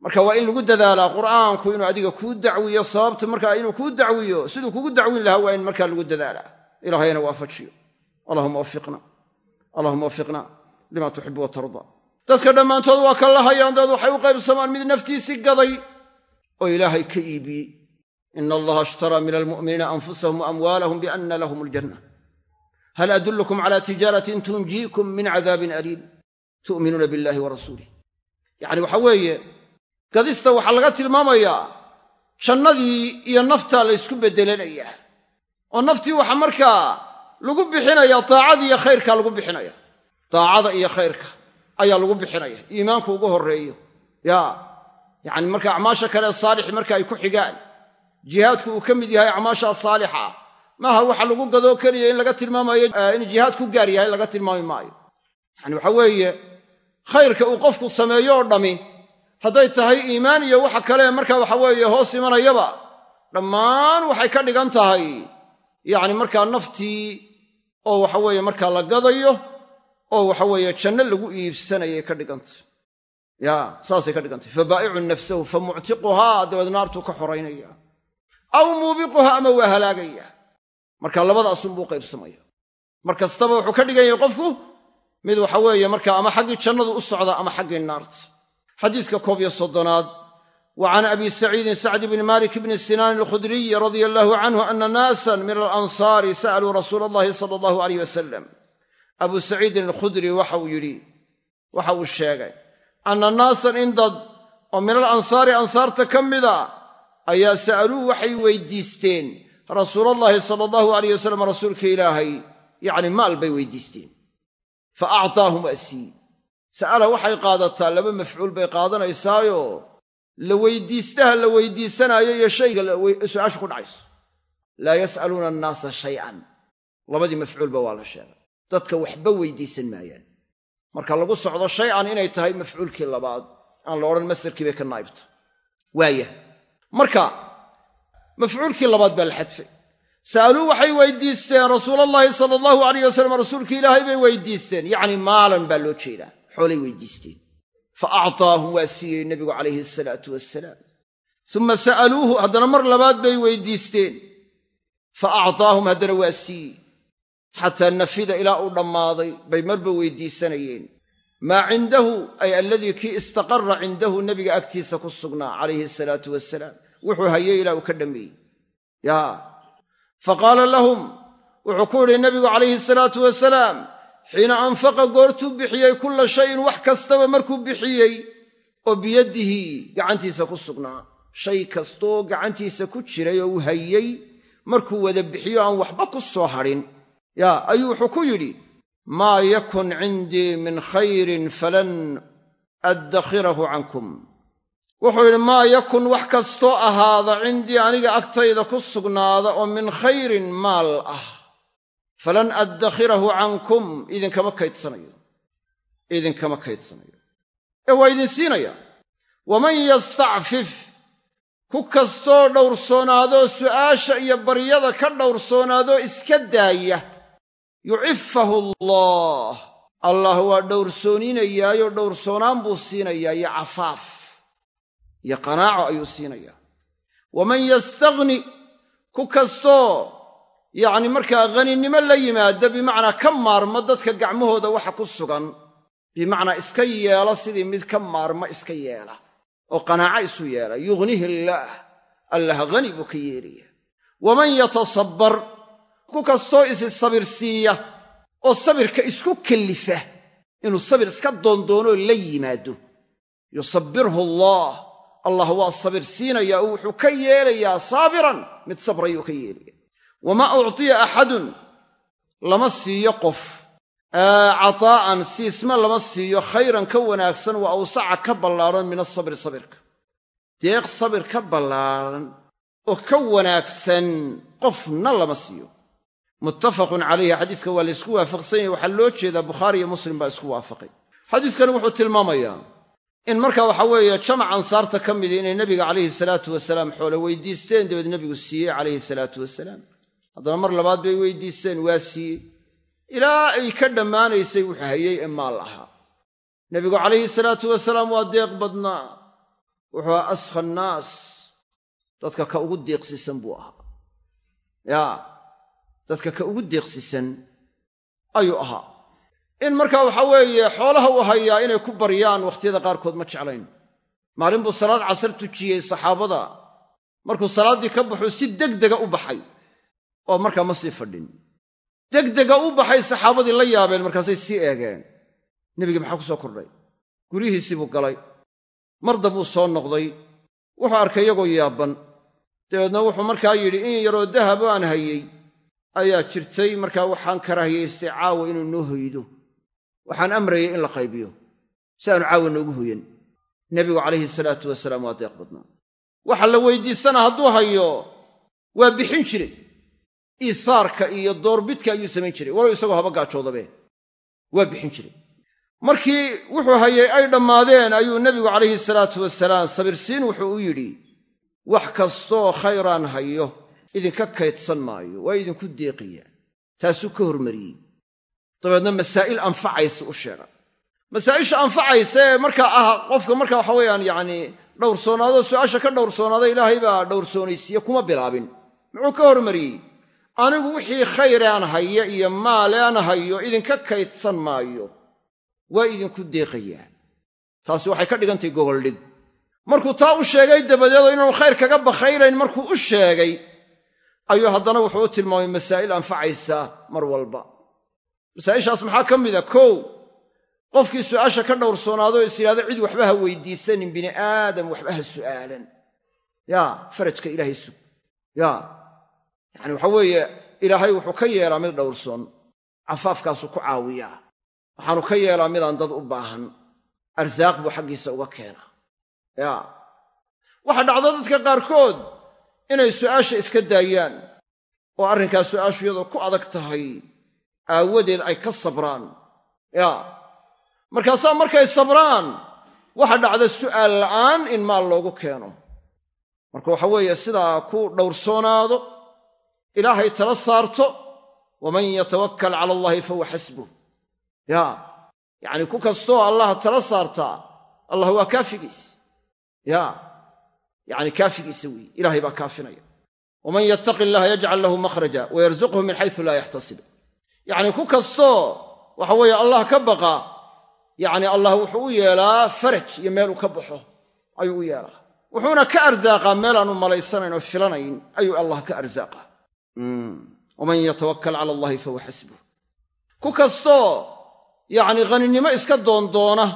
marka waa in lagu dadaalaa qur'aanku inuu adiga kuu dacwiyo sababta markaa inuu kuu dacwiyo siduu kugu dacwin lahaa waa in markaa lagu dadaalaa. Ilaahayna waafajiyo. Allahuma wafiqna allahuma wafiqna lima tuxibu wa tarda. Dadka dhammaantood waa ka lahayaan dad waxay u qaybsamaan mid naftiisii gaday oo ilaahay ka iibiyey ina allaha ashtaraa min almu'miniina anfusahum wa amwaalahum bianna lahum aljanna hal adullukum cala tijaaratin tunjiikum min cadaabin aliim tu'minuuna billahi wa rasuulih yacni waxa weeye gadista waxaa laga tilmaamayaa jannadii iyo naftaa la ysku beddelanayaa oo naftii waxa markaa lagu bixinayaa daacadii iyo khayrkaa lagu bixinaya. Daacada iyo khayrka ayaa lagu bixinaya. Iimaanku ugu horreeyo. Ya yacni marka acmaasha kale saalixi marka ay ku xigaan jihaadku uu ka mid yahay acmaasha saalixa ah maaha waxa lagu gadoo keliya in laga tilmaamayo in jihaad ku gaar yahay laga tilmaami maayo. Yacani waxa weeye khayrka uu qofku sameeyo oo dhammi hadday tahay iimaan iyo waxa kale marka waxa weeye hoos imanayaba dhammaan waxay ka dhigan tahay. Yacni markaa naftii oo waxa weeye markaa la gadayo oo waxa weeye janno lagu iibsanayay ka dhigantay ya saasay ka dhigantay fa baa'icun nafsahu fa muctiquhaa dabeed naartuu ka xoraynaya. Aw muubiquhaa ama waa halaagaya. Marka labadaasunbuu qaybsamaya. Mar kastaba wuxuu ka dhigan yahay qofku mid waxa weeye markaa ama xaggii jannadu u socda ama xaggii naarta xadiiska koob iyo soddonaad wa can abi saciidin sacd bni malik bni sinaan alkhudriyi radia allahu canhu ana naasan min alansaari sa'aluu rasuula allahi sala allahu aleyh wasalam abu saciidin alkhudri waxa uu yidhi waxa uu sheegay anna naasan in dad oo min alansaari ansaarta ka mida ayaa sa'aluu waxay weydiisteen rasuulallaahi sala allahu alayh wasalam rasuulka ilaahay yacni maal bay weydiisteen. Fa actaahum waa siiyey sa'ala waxay qaadataa laba mafcuul bay qaadanaysaayo la weydiistaha la weydiisanaayo iyo shayga su'aashu ku dhacayso. Laa yas'aluuna annaasa shay'an. Labadii mafcuulba waa la sheegay. Dadka waxba weydiisan maayaan. Marka lagu socdo shay-an inay tahay mafcuulkii labaad aan la odhan masarkii bay ka naa'ibta. Waayah marka mafcuulkii labaad baa la xadfay. Sa'aluu waxay weydiisteen rasuulallaahi sala allahu alayh wasalam rasuulkii ilaahay bay weydiisteen. Yacni maalan baa loo jeedaa xoolay weydiisteen. Fa actaahum waa siiyey nebigu calayhi asalaatu wassalaam. Uma sa'aluuhu haddana mar labaad bay weydiisteen. Fa actaahum haddana waa siiyey. Xataa nafida ilaa uu dhammaaday bay marba weydiisanayeen. Maa cindahu ay alladii kii istaqarra cindahu nebiga agtiisa ku sugnaa calayhi asalaatu wasalaam wuxuu hayay ilaa uu ka dhammeeyey yaa. Fa qaala lahum wuxuu ku yidhi nebigu calayhi salaatu wasalaam xiina anfaqa goortuu bixiyey kulla shayin wax kastaba markuu bixiyey oo biyaddihi gacantiisa ku sugnaa. Shay kastooo gacantiisa ku jiray oo uu hayey markuu wada bixiyo aan waxba ku soo hadhin. Yaa ayuu wuxuu ku yidhi maa yakun cindii min khayrin falan addakhirahu cankum. Wuxuu yidhi maa yakun wax kastoo ahaada cindii aniga agtayda ku sugnaada oo min khayrin maal ah falan addakhirahu cankum idinkama kaydsanayo idinkama kaydsanayo ee waa idin siinaya. Waman yastacfif ku kastoo dhowrsoonaadoo su'aasha iyo baryada ka dhowrsoonaadoo iska daaya. Yucifahu allah allah waa dhowrsooninayaayoo dhowrsoonaan buu siinayaa iyo cafaaf iyo qanaaco ayuu siinayaa waman yastaghni ku kastoo yacni markaa ghaninimo la yimaada bimacnaa ka maarmo dadka gacmahooda waxa ku sugan bimacnaa iska yeela sidii mid ka maarmo iska yeela oo qanaaco isu yeela. Yughnihi illaah allah hani buu ka yeelaya waman yatasabbar ku kastoo isi sabir siiya oo sabirka isku kellifa inuu sabir iska doondoonoo la yimaado. Yusabbirhu allah allah waa sabir siinayaa oo wuxuu ka yeelayaa saabiran. Mid sabrayuu ka yeelaya wamaa uctiya axadun lama siiyo qof cataa'an siisma lama siiyo khayran ka wanaagsan wa awsaca ka ballaadhan min asabri sabirka deeq sabir ka ballaadhan oo ka wanaagsan qofna lama siiyo muttafaqun calayhi xadiiska waa laysku waafaqsan yahy waxaa loo jeedaa bukhaari iyo muslim baa isku waafaqay xadiiskani wuxuu tilmaamayaa in marka waxa weeye jamac ansaarta ka midi inay nebiga calayhi salaatu wasalaam xoole weydiisteen dabeed nebigu siiyey calayhi salaatu wasalaam haddana mar labaad bay weydiisteen waa siiyey ilaa ay ka dhammaanaysay wuxuu hayey ee maal ahaa. Nebigu calayhi salaatu wasalaam waa deeq badnaa. Wuxuu ahaa askha annaas dadka ka ugu deeqsisan buu ahaa. Yaa dadka ka ugu deeqsisan ayuu ahaa. In markaa waxa weeye xoolaha uu hayaa inay ku baryaan wakhtiyada qaarkood ma jeclayn. Maalin buu salaad casar tujiyey saxaabada. Markuu salaaddii ka baxuu si degdega u baxay oo markaa ma sii fadhin. Degdega u baxay saxaabadii la yaabeen markaasay sii eegeen. Nebiga maxaa ku soo kordhay? Guryihiisii buu galay. Mar dambuu soo noqday. Wuxuu arkay iyagoo yaabban dabeedna wuxuu markaa yidhi in yaroo dahabo aan hayey ayaa jirtay. Markaa waxaan karaahiyaystay caawa inuu noo hoydo. Waxaan amrayay in la qaybiyo. Si aanu caawa noogu hoyan nebigu calayhi salaatu wasalaam waa deeq badnaa. Waxa la weydiisana hadduu hayo waa bixin jiray iisaarka iyo doorbidka ayuu samayn jiray. Walow isagoo haba gaajoodabe waa bixin jiray. Markii wuxuu hayay ay dhammaadeen ayuu nebigu calayhi salaatu wasalaam sabirsiin wuxuu u yidhi wax kastoo khayraan hayo idinka kaydsan maayo waa idinku deeqaya taasuu ka hormariyey. Dabeedna masaa'il anfacaysa u sheega. Masaa'isha anfacaysa ee markaa ah qofka marka waxa weeyaan dhowrsoonaado su'aasha ka dhowrsoonaada ilaahay baa dhowrsoonaysiiye kuma bilaabin. Muxuu ka hormariyey anigu wixii khayraan haya iyo maalaan hayo idinka kaydsan maayo. Waa idinku deeqayaa taasi waxay ka dhigantahay gogoldhig markuu taa u sheegay dabadeedo inaanu khayr kaga bakhaylayn markuu u sheegay ayuu haddana wuxuu u tilmaamay masaa'il anfacaysa mar walba. Masaa'ishaas maxaa ka mid a? Kow qofkii su'aasha ka dhowrsoonaado is yidhahdo cid waxba ha weydiisanin bini aadam waxba ha su'aalan. Yaa farajka ilaahay sug. Yaa yacani waxa weeye ilaahay wuxuu ka yeelaa mid dhowrsoon cafaafkaasuu ku caawiyaa waxaanu ka yeelaa midaan dad u baahan. Arsaaq buu xaggiisa uga keenaa. Yaa waxaa dhacda dadka qaarkood inay su'aasha iska daayaan oo arrinkaas su'aashu iyadoo ku adag tahay aawadeed ay ka sabraan. Yaa markaasaa markay sabraan waxa dhacda su'aal la'aan in maal loogu keeno. Marka waxa weeye sidaa ku dhowrsoonaado ilaahay tala saarto waman yatawakkal cala allahi fahuwa xasbuh. Yaa yacni ku kastoo allah tala saartaa allah waa kaafigiis. Yaa yacni kaafigiisa weeye ilaahay baa kaafinaya. Waman yattaqi allaha yajcal lahu makhraja wayarzuqhu min xaysu laa yaxtasib yacni ku kastoo waxa weeye allah ka baqa yacni allah wuxuu u yeelaa faraj iyo meel uu ka baxo ayuu u yeelaa. Wuxuuna ka arsaaqaa meel aanu oo filanayn ayuu allah ka arsaaqaa waman yatawakkal cala allahi fahuwa xasbuh ku kastoo yacni haninimo iska doondoona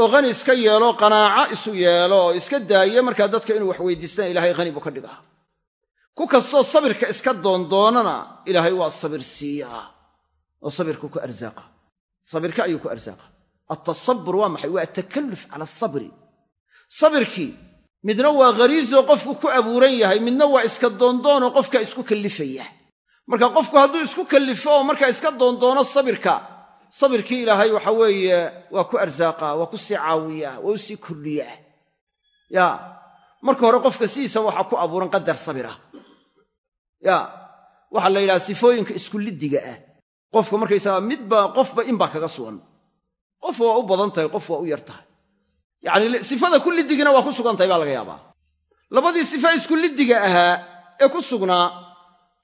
oo hani iska yeelo qanaaco isu yeelo oo iska daaye markaa dadka inuu wax weydiistaan ilahay hani buu ka dhigaa. Ku kastoo sabirka iska doondoonana ilaahay waa sabir siiyaa oo sabirku ku arsaaqa sabirka ayuu ku arsaaqa altasabur waa maxay? Waa atakalluf cala asabri sabirkii midna waa khariisoo qofku ku abuuran yahay midna waa iska doondoonoo qofka isku kallifaya marka qofku hadduu isku kallifo oo markaa iska doondoono sabirka sabirkii ilaahay waxa weeye waa ku arsaaqaa waa ku sii caawiyaa waa u sii kordhiyaa yaa marka hore qofka sidiisa waxaa ku abuuran qadar sabira yaa waxaa la yidhaha sifooyinka iskuliddiga ah. Qofka markaysaga midba qofba inbaa kaga sugan. Qof waa u badan tahay qof waa u yar tahay yacni sifada kullidigina waa ku sugan tahay baa laga yaabaa. Labadii sifa iskuliddiga ahaa ee ku sugnaa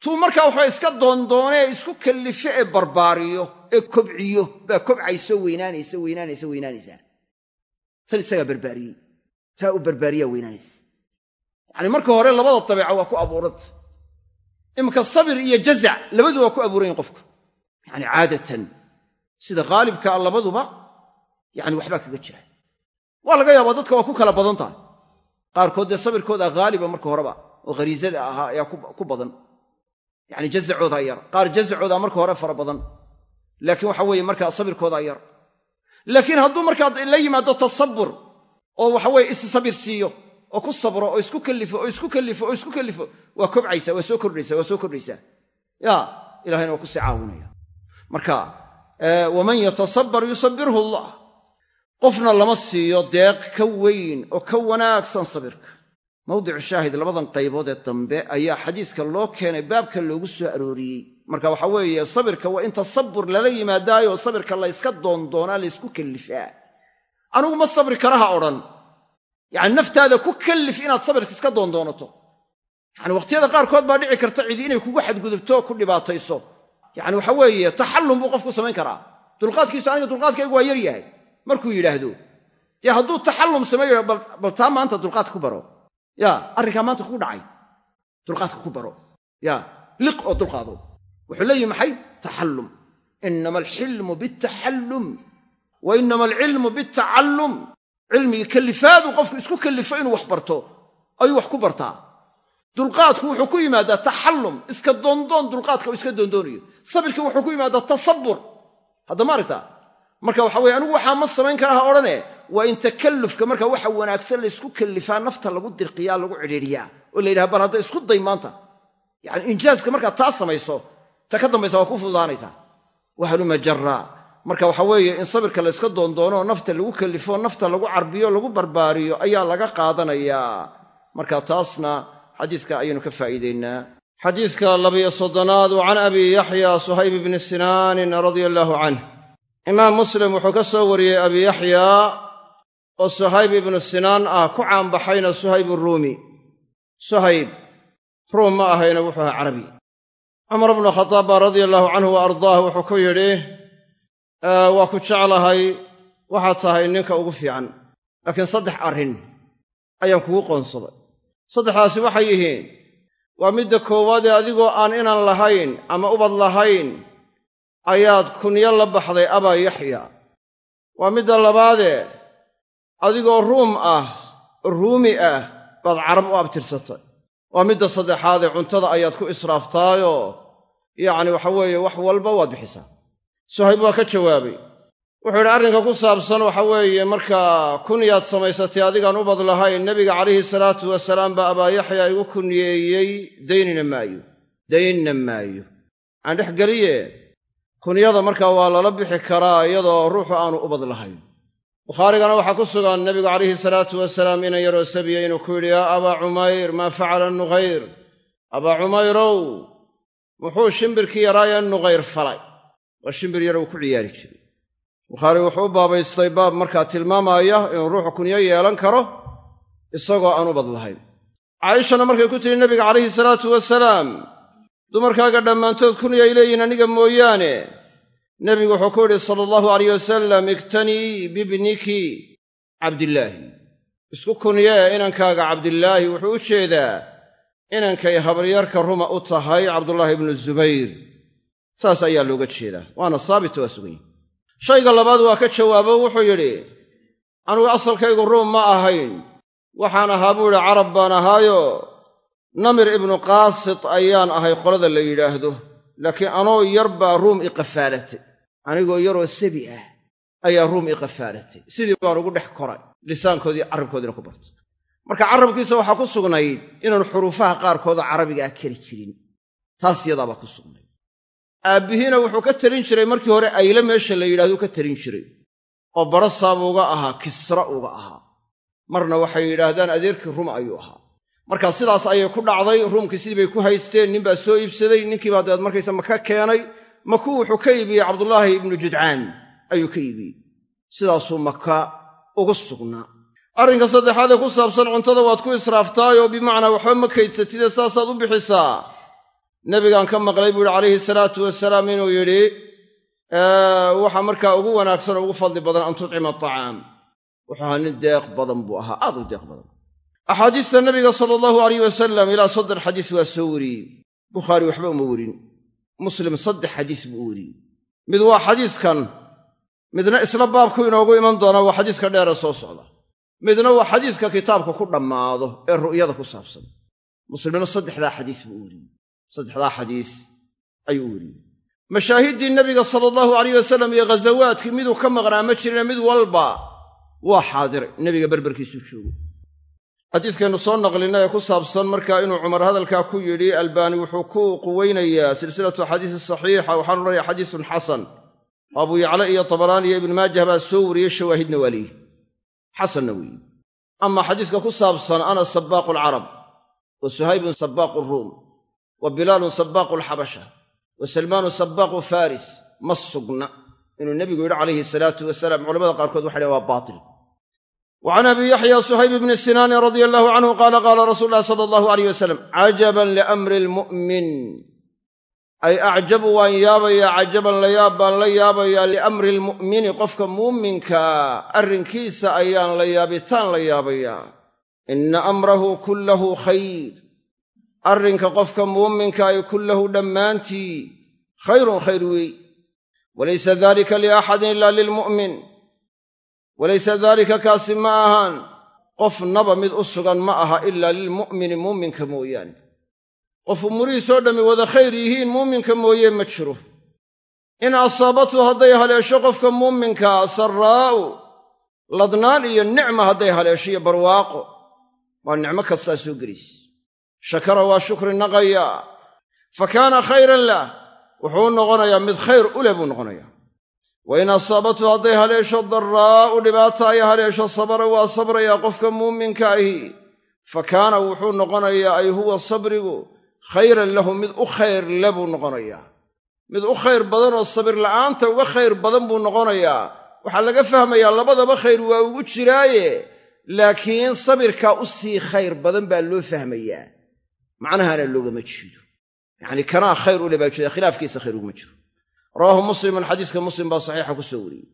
tuu markaa waxaa iska doondoone ee isku kallifo ee barbaariyo ee kobciyo baa kobcayso weynaanaysa weynaanaysa weynaanaysaa tan isagaa barbaariyey taa u barbaariyaa weynaanaysa. Yacni marka hore labada dabeeca waa ku abuuranta iminka sabir iyo jazac labadu waa ku abuuran yahin qofku. Yacni caadatan sida khaalibkaa labaduba yacni waxbaa kaga jira waa laga yaabaa dadka waa ku kala badan tahay. Qaarkood dee sabirkooda haaliba marka horeba oo khariisada ahaa ayaa ku badan. Yacni jazacoodaa yar. Qaar jazacoodaa marka hore fara badan. Laakiin waxa weeye markaa sabirkoodaa yar. Laakiin hadduu markaa la yimaado tasabur oo waxaweye issabir siiyo oo ku sabro oo isku kallifo oo isku kallifo oo isku kallifo waa kobcaysaa waa soo kordhaysaa waa soo kordhaysaa. Ya ilahayna waa ku sii caawinaya marka waman yatasabar yusabirhu allah qofna lama siiyo deeq ka weyn oo ka wanaagsan sabirka. Mawdicu shaahid labadan qaybood ee dambe ayaa xadiiska loo keenay baabka loogu soo arooriyey. Marka waxa weeye sabirka waa in tasabur lala yimaadaayo sabirka la yska doondoonaa la ysku kallifaa anigu ma sabri karaha odhan. Yacni naftaada ku kallif inaad sabirka iska doondoonato yacni wakhtiyada qaarkood baa dhici karta cidi inay kugu xadgudubto ku dhibaatayso. Yacni waxa weeye taxallum buu qofku samayn karaa. Dulqaadkiisu aniga dulqaadkaygu waa yar yahay markuu yidhaahdo dee hadduu taxallum sameeyo bal taa maanta dulqaadka ku baro. Ya arrinkaa maanta kugu dhacay. Dulqaadka ku baro. Ya liq oo dulqaado. Wuxuu leeyihi maxay? Taxallum. Inama alxilmu bialtaxallum wa inama alcilmu bialtacallum cilmigii kallifaadu qofku isku kallifo inuu wax barto ayuu wax ku bartaa. Dulqaadku wuxuu ku yimaadaa taxallum iska doondoon dulqaadka uu iska doondoonayo sabirkii wuxuu ku yimaadaa tasabur hadda ma aragtaa marka waxa weye anigu waxaa ma samayn kara ha odhane waa in takallufka marka waxa wanaagsan laysku kallifaa nafta lagu dirqiyaa lagu cidhiidhiyaa oo la yidhaha bal hadda isku day maanta. Yacani injaaska markaad taa samayso ta ka dambaysa waa ku fududaanaysaa. Wahaluma jarraa marka waxa weeye in sabirka la yska doondoono oo nafta lagu kallifo nafta lagu carbiyo lagu barbaariyo ayaa laga qaadanayaa marka taasna xadiiska ayaynu ka faa'iidaynaa. Xadiiska labiyo soddonaad wa abi yaxya suhayb bni sinaanin radia allaahu canh imaam muslim wuxuu ka soo wariyey abi yaxya oo suhayb ibnu sinaan ah ku caanbaxayna suhayb ruumi suhayb ruum ma ahayna wuxuu ahaa carabi. Cumar bnu khadaab baa radia allahu canhu wa ardaah wuxuu ku yidhi waa ku jeclahay waxaad tahay ninka ugu fiican laakiin saddex arrin ayaan kugu qoonsaday. Saddexdaasi waxay yihiin waa midda koowaadee adigoo aan inan lahayn ama ubad lahayn ayaad kunyo la baxday abaa yaxya. Waa midda labaadee adigoo ruum ah ruumi ah baad carab u abtirsatay. Waa midda saddexaadee cuntada ayaad ku israaftaayoo yacni waxa weeye wax walba waad bixisaa. Suhayb waa ka jawaabay. Wuxuu yidhi arrinka ku saabsan waxa weeye markaa kunyaad samaysatay adigaan ubad lahayn nebiga calayhi salaatu wasalaam baa abaa yaxya igu kunyeeyey daynina maayo daynna maayo. Aan dhex geliye kunyada markaa waa lala bixi karaa iyadoo ruuxu aanu ubad lahayn. Bukhaarigana waxaa ku sugan nebigu calayhi salaatu wasalaam inan yaroo sabiya inuu ku yidhi yaa abaa cumayr maa facala nughayr? Abaa cumayrow muxuu shimbirkii yaraayee nughayr falay? Waa shimbir yar uu ku ciyaari jiray. Bukhaari wuxuu u baabaystay baab markaa tilmaamaya inuu ruuxu kunyo yeelan karo isagoo aan ubad lahayn. Caaishana markay ku tihi nebiga calayhi salaatu wasalaam dumarkaaga dhammaantood kunyay leeyihiin aniga mooyaane nebigu wuxuu ku yidhi sala allahu alayh wasalam iktanii bibniki cabdillaahi. Isku kunyee inankaaga cabdillaahi wuxuu u jeedaa inankay habaryarka ruma u tahay cabdullaahi ibnu zubayr. Saas ayaa looga jeedaa waana saabita waa sugan yahi shayga labaad waa ka jawaabo wuxuu yidhi anugu asalkaygu ruum ma ahayn waxaan ahaa buu yidhi carab baan ahaayo namir ibnu qaasit ayaan ahay qolada la yidhaahdo laakiin anoo yar baa ruum i qafaalatay anigoo yaroo sabi ah ayaa ruum i qafaalatay. Sidii baan ugu dhex koray lisaankoodii carabkoodiina ku bartay marka carabkiisa waxaa ku sugnayd inaanu xuruufaha qaarkooda carabigaa keli jirin. Taas yadaabaa ku sugnayd. Aabbihiina wuxuu ka telin jiray markii hore ayle meesha la yidhahduu ka telin jiray oo barasaab uga ahaa kisra uga ahaa. Marna waxay yidhaahdaan adeerkii rum ayuu ahaa. Marka sidaas ayay ku dhacday ruumkii sidii bay ku haysteen nin baa soo iibsaday ninkii baa dabeed markaysa maka keenay maku wuxuu ka iibiyey cabdullaahi ibnu judcaan ayuu ka iibiyey sidaasuu maka ugu sugnaa. Arrinka saddexaadee ku saabsan cuntada waad ku israaftaayoo bimacnaa waxba ma kaydsatidee saasaad u bixisaa. Nebigaan ka maqlay buu yidhi calayhi salaatu wasalaam inuu yidhi waxa markaa ugu wanaagsan oo ugu fadli badan an tutcima atacaam wuxuu ahaa nin deeq badan buu ahaa aad u deeq badan. Axaadiista nabiga sala allahu alayh wasalam ilaa soddon xadiis waa soo wariyey. Bukhaari waxba uma werin muslim saddex xadiis buu weriyey mid waa xadiiskan midna isla baabku inoogu iman doona waa xadiiska dheere soo socda. Midna waa xadiiska kitaabka ku dhammaado ee ru'yada ku saabsan. Muslimna saddexdaa xadiis buu weriyey saddexdaa xadiis ayuu weriyey mashaahiddii nebiga sala allahu alayh wasalam iyo ghazawaadkii miduu ka maqnaa ma jirine mid walba waa xaadiray nebiga berberkiisuu joogay xadiiskaynu soo naqlinna ee ku saabsan markaa inuu cumar hadalkaa ku yidhi albaani wuxuu ku quweynayaa silsilatu axaadiisi saxiixa waxaanu odhanaya xadiisun xasan. Oo abuu yacla iyo tabaraani iyo ibnu maajah baa soo wariyey shawaahidna waa leeyihi xasanna weeye ama xadiiska ku saabsan ana sabaaqu alcarab wa suhaybun sabaaqu ruum wa bilaalun sabaaqu alxabasha wa salmaanu sabaaqu faris ma sugna. Inuu nebigu yidhi calayhi salaatu wasalaam culamada qaarkood waxay dhahen waa baatil wa can abi yaxya suhayb bni sinaanin radia allahu canhu qaala qaala rasuulu llahi sala allahu alayh wasalam cajaban liamri lmu'min ay acjabu waan yaabayaa cajaban la yaab baan la yaabayaa liamri lmu'mini qofka muuminkaa arrinkiisa ayaan la yaabitaan la yaabayaa inna amrahu kullahu khayr arrinka qofka muuminka ay kullahu dhammaantii khayrun khayr weey walaysa dalika liaxadin ila lilmu'min walaysa daalika kaasi ma ahaan. Qofnaba mid u sugan ma aha ilaa lilmu'mini muuminka mooyaane. Qof umurihiisoo dhammi wada khayr yihiin muuminka mooye ma jiro. In asaabathu hadday haleesho qofka muuminkaa sarraa'u ladnaan iyo nicma hadday haleesho iyo barwaaqo waa nicmo kastaa soo gelaysa shakara waa shukri naqayaa fa kaana khayran lah. Wuxuu noqonayaa mid khayr u leh buu noqonayaa wa in asaabathu hadday haleesho daraa'u dhibaata ay haleesho sabara waa sabrayaa qofka muuminka ahi fa kaana wuxuu noqonayaa ay huwa sabrigu khayran lahu mid u khayr le buu noqonayaa mid u khayr badan oo sabir la'aanta uga khayr badan buu noqonayaa waxaa laga fahmayaa labadaba khayr waa ugu jiraaye laakiin sabirkaa u sii khayr badan baa loo fahmayaa macnahana loogama jeedo yacni kanaa khayr u le khilaafkiisa khayr uguma jiro rawaahu muslimun xadiiska muslim baa saxiixa ku soo wariyey.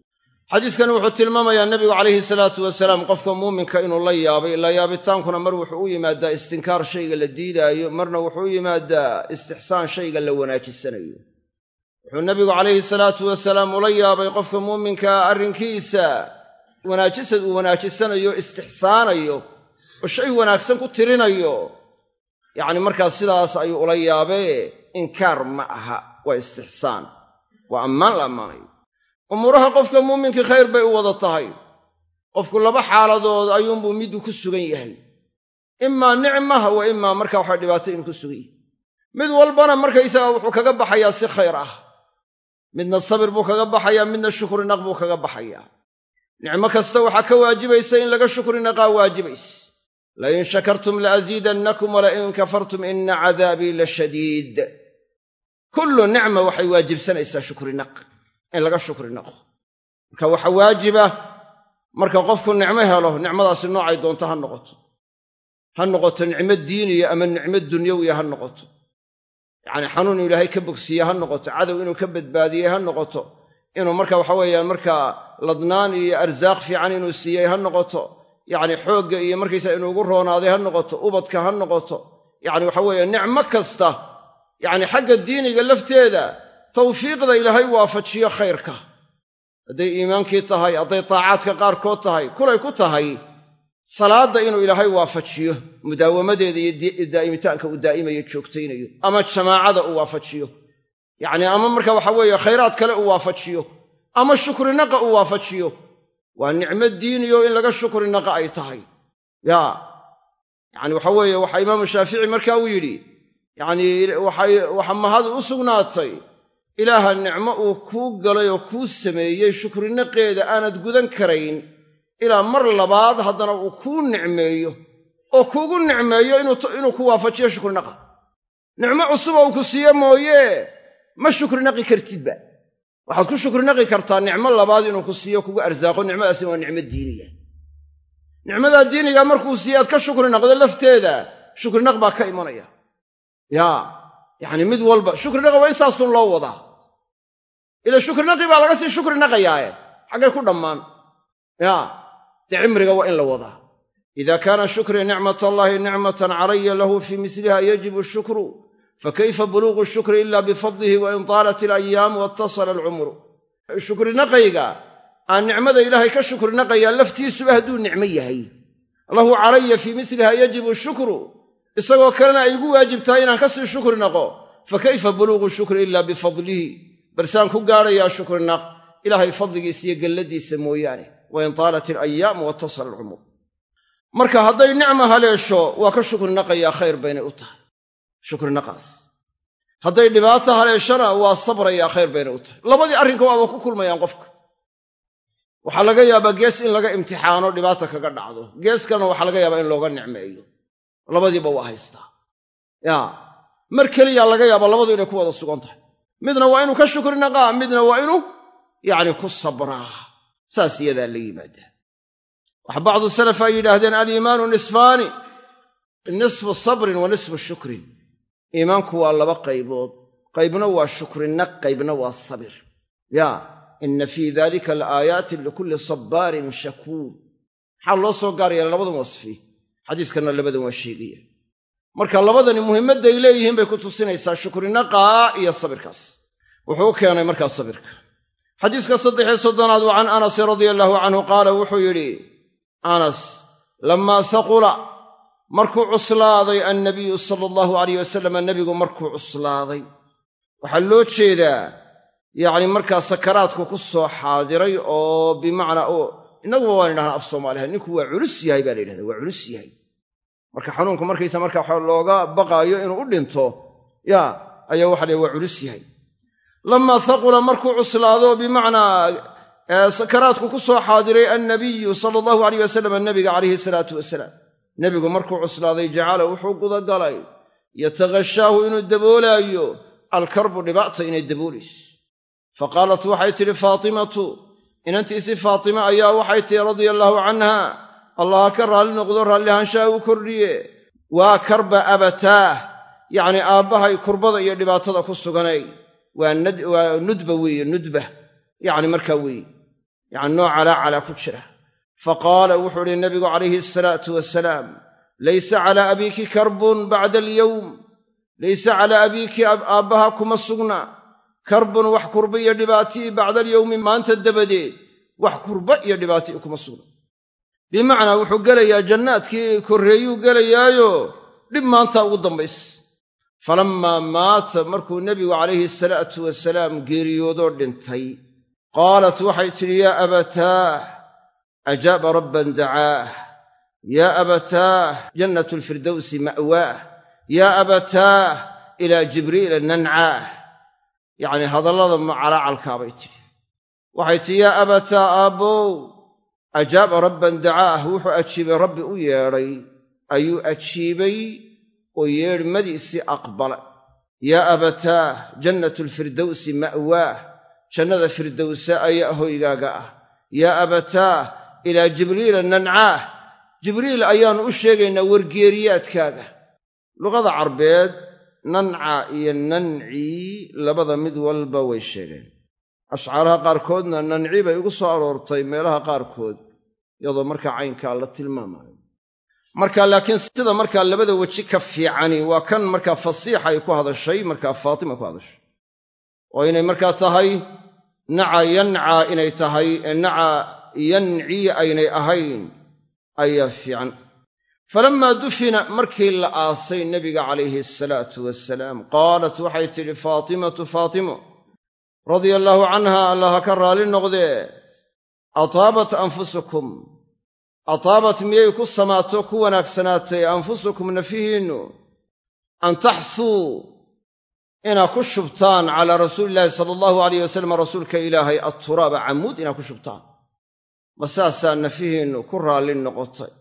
Xadiiskani wuxuu tilmaamayaa nebigu calayhi salaatu wasalaam qofka muuminka inuu la yaabay la yaabitaankuna mar wuxuu u yimaadaa istinkaar shayga la diidaayo marna wuxuu u yimaadaa istixsaan shayga la wanaajisanayo. Wuxuu nebigu calayhi salaatu wasalaam ula yaabay qofka muuminkaa arrinkiisa wanaajisad uu wanaajisanayo istixsaanayo oo shay wanaagsan ku tirinayo. Yacni markaas sidaas ayuu ula yaabee inkaar ma aha waa istixsaan waa ammaan la ammaanayo umuuraha qofka muuminkii khayr bay u wada tahay. Qofku laba xaaladood ayuunbuu middu ku sugan yahay. Imaa nicmah wa imaa markaa waxa dhibaato inuu ku sugan yahay. Mid walbana markaysaga wuxuu kaga baxayaa si khayr ah. Midna sabir buu kaga baxayaa midna shukri naq buu kaga baxayaa nicmo kasta waxaa ka waajibaysa in laga shukri naqaa waajibaysa lain shakartum laaziidannakum walain kafartum ina cadaabii la shadiid kullu nicma waxay waajibsanaysaa shukri naq in laga shukri naqo. Marka waxa waajiba marka qofku nicmo helo nicmadaasi noocay doonto ha noqoto. Ha noqoto nicmo diiniya ama nicmo dunyawiya ha noqoto. Yacni xanuun inuu ilaahay ka bogsiiye ha noqoto cadow inuu ka badbaadiyey ha noqoto inuu marka waxa weeyaan markaa ladnaan iyo arsaaq fiican inuu siiyey ha noqoto yacni xoogga iyo markaysaa inuu ugu roonaaday ha noqoto ubadka ha noqoto. Yacni waxa weeye nicmo kasta yacni xagga diiniga lafteeda tawfiiqda ilaahay waafajiyo khayrka. Hadday iimaankii tahay hadday taacaadka qaarkood tahay kulay ku tahay salaadda inuu ilaahay waafajiyo mudaawamadeeda iyo daa'imitaanka uu daa'imayo joogtaynayo ama jamaacada uu waafajiyo yacni ama marka waxa weeye khayraad kale uu waafajiyo ama shukrinaqa uu waafajiyo waa nicmo diiniyo in laga shukrinaqa ay tahay. Yaa yacni waxa weeye waxaa imaamu shaafici marka uu yidhi yacnii waxa mahad u sugnaatay. Ilaaha nicmo uu kuu galay oo kuu sameeyey shukrinaqeeda aanad gudan karayn ilaa mar labaad haddana uu kuu nicmeeyo. Oo kuugu nicmeeyo inuu ku waafajiyo shukrinaqa nicmo cusub uu ku siiye mooye ma shukrinaqi kartidba waxaad ku shukrinaqi kartaa nicmo labaad inuu ku siiyo kugu arsaaqo. Nicmadaasina waa nicmo diiniya nicmadaa diiniga markuu siiye aad ka shukrinaqdo lafteeda shukrinaq baa ka imanaya yaa yacni mid walba shukrinaqi waa insaasun loo wadaa ila shukrinaqi baa laga sii shukrinaqayaaye xaggay ku dhammaan. Yaa dee cimriga waa in la wadaa ida kaana shukrii nicmat allaahi nicmatan calaya lahu fii misliha yajibu shukru fakayfa buluuqu shukri ila bifadlihi wain taalat alayaamu watasala alcumru shukrinaqayga aan nicmada ilaahay ka shukrinaqayaa laftiisuba hadduu nicmo yahay. Lahu calaya fii misliha yajibu shukru isagoo kalena ay igu waajibtahay inaan ka sii shukri naqo. Fa kayfa buluuqu shukri ila bifadlihi? Balsaan ku gaadhayaa shukrinaq ilaahay fadligiisa iyo galladiisa mooyaane. Wain taalat alayaamu watasala alcumur marka hadday nicma haleesho waa ka shukrinaqayaa khayr baynay u tahay. Shukrinaqaas hadday dhibaato haleeshana waa sabrayaa khayr baynay u tahay. Labadii arrinka waaba ku kulmayaan qofka. Waxaa laga yaabaa gees in laga imtixaano dhibaata kaga dhacdo. Gees kalena waxaa laga yaabaa in looga nicmeeyo labadiiba waa haystaa. Yaa mar keliyaa laga yaaba labadu inay ku wada sugan tahay. Midna waa inuu ka shukri naqaa midna waa inuu yacni ku sabraa. Saas iyadaa la yimaadaa. Waxa bacdu salaf ay yidhaahdeen aliimaanu nisfaani nisfu sabrin wa nisfu shukrin. Iimaanku waa laba qaybood. Qaybna waa shukrinaq qaybna waa sabir. Yaa inna fii dalika laaayaati likulli sabbaarin shakuur. Maxaa loo soo gaar yeela labadan wasfi xadiiskanna labadan waa sheegaya. Marka labadani muhimmadday leeyihiin bay ku tusinaysaa shukrinaqaa iyo sabirkaas. Wuxuu u keenay markaa sabirka. Xadiiska saddexiyo soddonaad waa can anasin radia allaahu canhu qaala wuxuu yidhi anas lammaa haqula markuu cuslaaday annabiyu sala allahu alayh wasalama nebigu markuu cuslaaday. Waxaa loo jeedaa yacni markaa sakaraadku ku soo xaadiray oo bimacnaa innaguba waan idhahnaa af soomaaliha ninku waa culus yahay baa la yidhahda waa culus yahay marka xanuunku markaysa marka waxa looga baqaayo inuu u dhinto ya ayaa waxa la waa culus yahay. Lamaa haqula markuu cuslaado bimacnaa sakaraadku ku soo xaadiray annabiyu sala allahu alayh wasalam nabiga calayhi salaatu wasalaam nebigu markuu cuslaaday jacala wuxuu gudagalay. Yataghashaahu inuu daboolaayo alkarbu dhibaata inay daboolayso. Fa qaalat waxay tidhi faatimatu inantiisii faatime ayaa waxay tihi radia allaahu canha allaha ka raalli noqdo raallihaanshaha u kordhiye waa karba abataah yacnii aabbahay kurbada iyo dhibaatada ku suganay. Waa nudba weeye nudba. Yacni markaa weeye. Yacni nooc calaacalaa ku jira. Fa qaala wuxuu idhi nabigu calayhi asalaatu wasalaam laysa calaa abiiki karbun bacda alyowm. Laysa calaa abiiki aabbaha kuma sugna. Karbun wax kurba iyo dhibaatii bacda alyowmi maanta dabadeed wax kurba iyo dhibaatii kuma sugna bimacnaa wuxuu gelayaa jannaadkii korreeyuu gelayaayo. Dhib maanta ugu dambays. Falammaa maata markuu nebigu calayhi salaatu wasalaam geeriyoodoo dhintay qaalat waxay tidhi yaa abataah ajaaba rabban dacaah yaa abataah jannatu lfirdowsi ma'waah yaa abataah ilaa jibriila nancaah yacnii hadallada macalaacalkaabay tidhi. Waxay tidhi yaa abataa aabbow ajaaba rabban dacaah wuxuu ajiibay rabbi u yeedhay ayuu ajiibay oo yeedhmadiisii aqbala. Yaa abataah jannatu lfirdowsi ma'waah jannada firdowsa ayaa hoygaaga ah. Yaa abataah ilaa jibriila nancaah jibriil ayaannu u sheegaynaa wargeeriyaadkaaga. Luqada carbeed nanca iyo nancii labada mid walba way sheegeen ashcaaraha qaarkoodna nanci bay ugu soo aroortay meelaha qaarkood iyadoo markaa caynkaa la tilmaamayo. Marka laakiin sida markaa labada weji ka fiicani waa kan markaa fasiixa ay ku hadashay markaa faatima ku hadashay. Oo inay markaa tahay naca yanca inay tahay ee naca yancii aynay ahayn ayaa fiican. Falammaa dufina markii la aasay nebiga calayhi asalaatu wasalaam qaalat waxay tidhi faatimatu faatimo radia allaahu canha allaha ka raalli noqdee ataabat anfusukum. Ataabat miyay ku samaato ku wanaagsanaatay anfusukum nafihiinnu? An taxsuu inaad ku shubtaan calaa rasuulillaahi sala allahu alayh wasalam rasuulka ilaahay atturaaba camuud inaad ku shubtaan. Ma saasaa nafihiinnu ku raalli noqotay.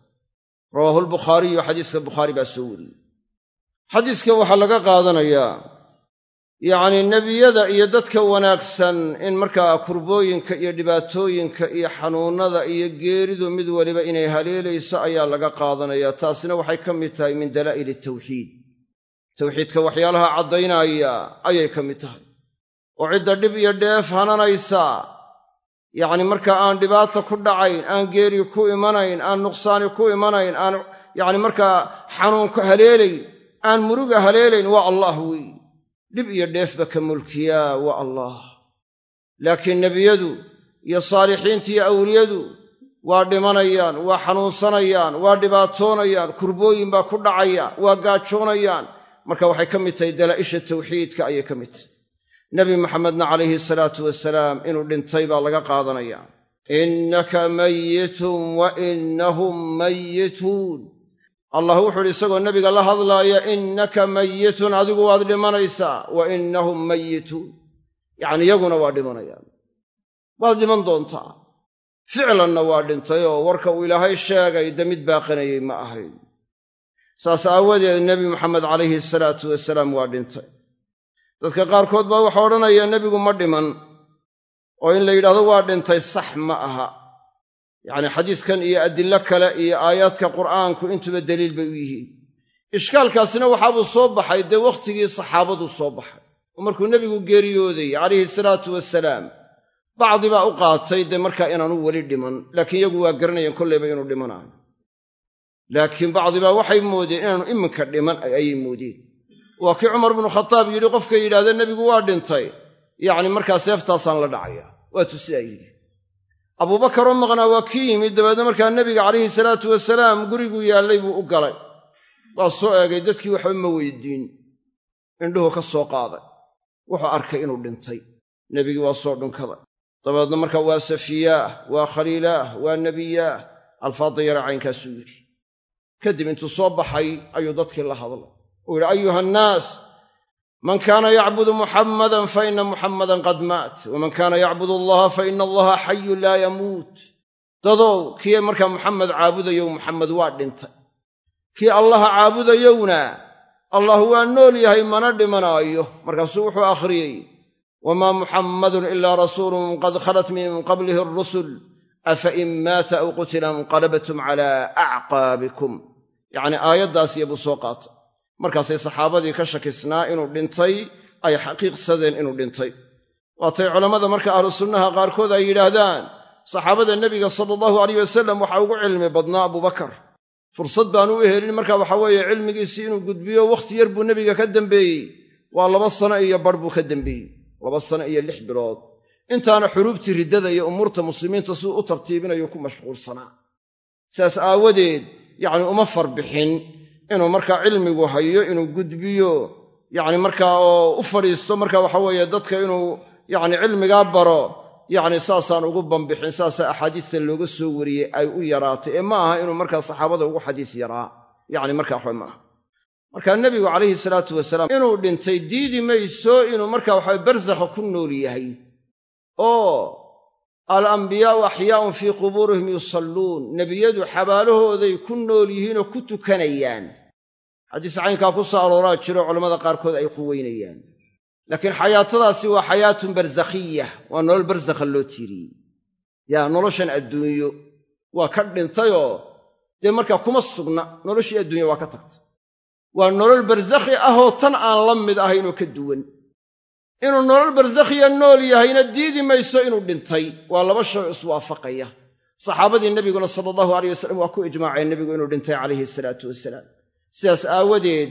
Rawaahu lbukhaariyu xadiiska bukhaari baa soo wariyey. Xadiiska waxaa laga qaadanayaa yacnii nebiyada iyo dadka wanaagsan in markaa kurbooyinka iyo dhibaatooyinka iyo xanuunnada iyo geeridu mid waliba inay haleelayso ayaa laga qaadanayaa taasina waxay ka mid tahay min dalaa'ili tawxiid tawxiidka waxyaalaha caddaynaya ayay ka mid tahay. Oo cidda dhib iyo dheef hananaysa. Yacni markaa aan dhibaata ku dhacayn aan geeri ku imanayn aan nuqsaani ku imanayn aan yacni markaa xanuunka haleelayn aan muruga haleelayn waa allah weeye dhib iyo dheefba ka mulkiyaa waa allah. Laakiin nebiyadu iyo saalixiinta iyo awliyadu waa dhimanayaan waa xanuunsanayaan waa dhibaatoonayaan kurbooyin baa ku dhacaya waa gaajoonayaan. Marka waxay ka mid tahay dalaa'isha tawxiidka ayay ka mid tahay. Nebi maxamedna calayhi salaatu wasalaam inuu dhintay baa laga qaadanayaa innaka mayitun wa innahum mayituun allah wuxuu idhi isagoo nebiga la hadlaaya innaka mayitun adigu waad dhimanaysaa wa innahum mayituun yacni iyaguna waa dhimanayaan. Waad dhiman doontaa. Ficlanna waa dhintay oo warka uu ilaahay sheegay de mid baaqanayey ma ahayn. Saas aawadeed nebi maxamed calayhi salaatu wasalaam waa dhintay. Dadka qaarkood baa waxaa odhanaya nebigu ma dhiman. Oo in la yidhahdo waa dhintay sax ma aha yacnii xadiiskan iyo adillo kale iyo aayaadka qur'aanku intuba deliil bay u yihiin. Ishkaalkaasina waxaabuu soo baxay dee wakhtigii saxaabaduu soo baxay. Oo markuu nebigu geeriyooday calayhi salaatu wasalaam bacdi baa u qaatay dee markaa inaanu weli dhiman laakiin iyagu waa garanayeen kollayba inuu dhimanaayo laakiin bacdibaa waxay moodeen inaanu iminka dhiman ayay moodeen. Waa kii cumar bnu khataab yidhi qofka yidhahda nebigu waa dhintay. Yacni markaa seeftaasaan la dhacaya waatuu sidaa yidhi abuubakaroo maqnaa waa kii yimid dabeedna markaa nebiga calayhi salaatu wasalaam guriguu yaallay buu u galay. Waa soo eegay dadkii waxba ma weydiin. Indhuhu ka soo qaaday. Wuxuu arkay inuu dhintay. Nebigii waa soo dhunkaday dabeedna marka waa safiyaah waa khaliilaah waa nebiyaah alfaadda yara caynkaasuu yidhi. Kadib intuu soo baxay ayuu dadkii la hadlay. Uu yidhi ayuha annaas man kaana yacbudu muxammadan fa ina muxammadan qad maat. Waman kaana yacbudu allaha fa ina allaha xayun laa yamuut dadow kii markaa muxamed caabudayow muxamed waa dhintay. Kii allaha caabudayowna allah waa nool yahay mana dhimanaayo. Markaasuu wuxuu akhriyey wamaa muxammadun ilaa rasuulun qad khalat min qablihi arusul afa in maata aw qutila inqalabtum calaa acqaabikum yacnii aayaddaas iyo buu soo qaatay markaasay saxaabadii ka shakisnaa inuu dhintay ay xaqiiqsadeen inuu dhintay. Waatay culammada marka ahlu sunnaha qaarkood ay yidhaahdaan saxaabada nebiga sala allahu alayh wasalam waxaa ugu cilmi badnaa abubakar fursad baanu u helin marka waxa weeye cilmigiisii inuu gudbiyo wakhti yar buu nebiga ka dembeeyey waa laba sano iyo bar buu ka dembeeyey laba sano iyo lix bilood. Intaana xuruubtii riddada iyo umuurta muslimiinta siduu u tartiibinayo ku mashquulsanaa. Sidaas aawadeed yacni uma farbixin inuu markaa cilmigu hayo inuu gudbiyo yacni markaa oo u fadhiisto marka waxa weeye dadka inuu yacni cilmigaa baro yacni saasaan ugu bambixin saasaa axaadiista looga soo wariyey ay u yaraatay ee ma aha inuu markaa saxaabada ugu xadiis yaraa. Yacni markaa waxba ma aha. Markaa nebigu calayhi salaatu wasalaam inuu dhintay diidi mayso inuu markaa waxawe barsakha ku nool yahay. Oo alambiyaa'u axyaa'un fii qubuurihim yusalluun. Nebiyadu xabaalahooday ku nool yihiinoo ku tukanayaan xadiis caynkaa ku soo arooraa jiro culammada qaarkood ay quweynayaan laakiin xayaatadaasi waa xayaatun barsakhiya waa nolol barsakha loo tiiriyey. Yaa noloshan adduunyo waa ka dhintayoo dee markaa kuma sugna noloshii adduunya waa ka tagtay. Waa nolol barsakhi ahoo tan aan la mid ahaynoo ka duwan. Inuu nolol barsakhiya nool yahayna diidi mayso inuu dhintay waa laba shay iswaafaqaya. Saxaabadii nebiguna sala allahu aleyh wasalam waa ku ijmaaceen nebigu inuu dhintay calayhi salaatu wasalaam sidaas aawadeed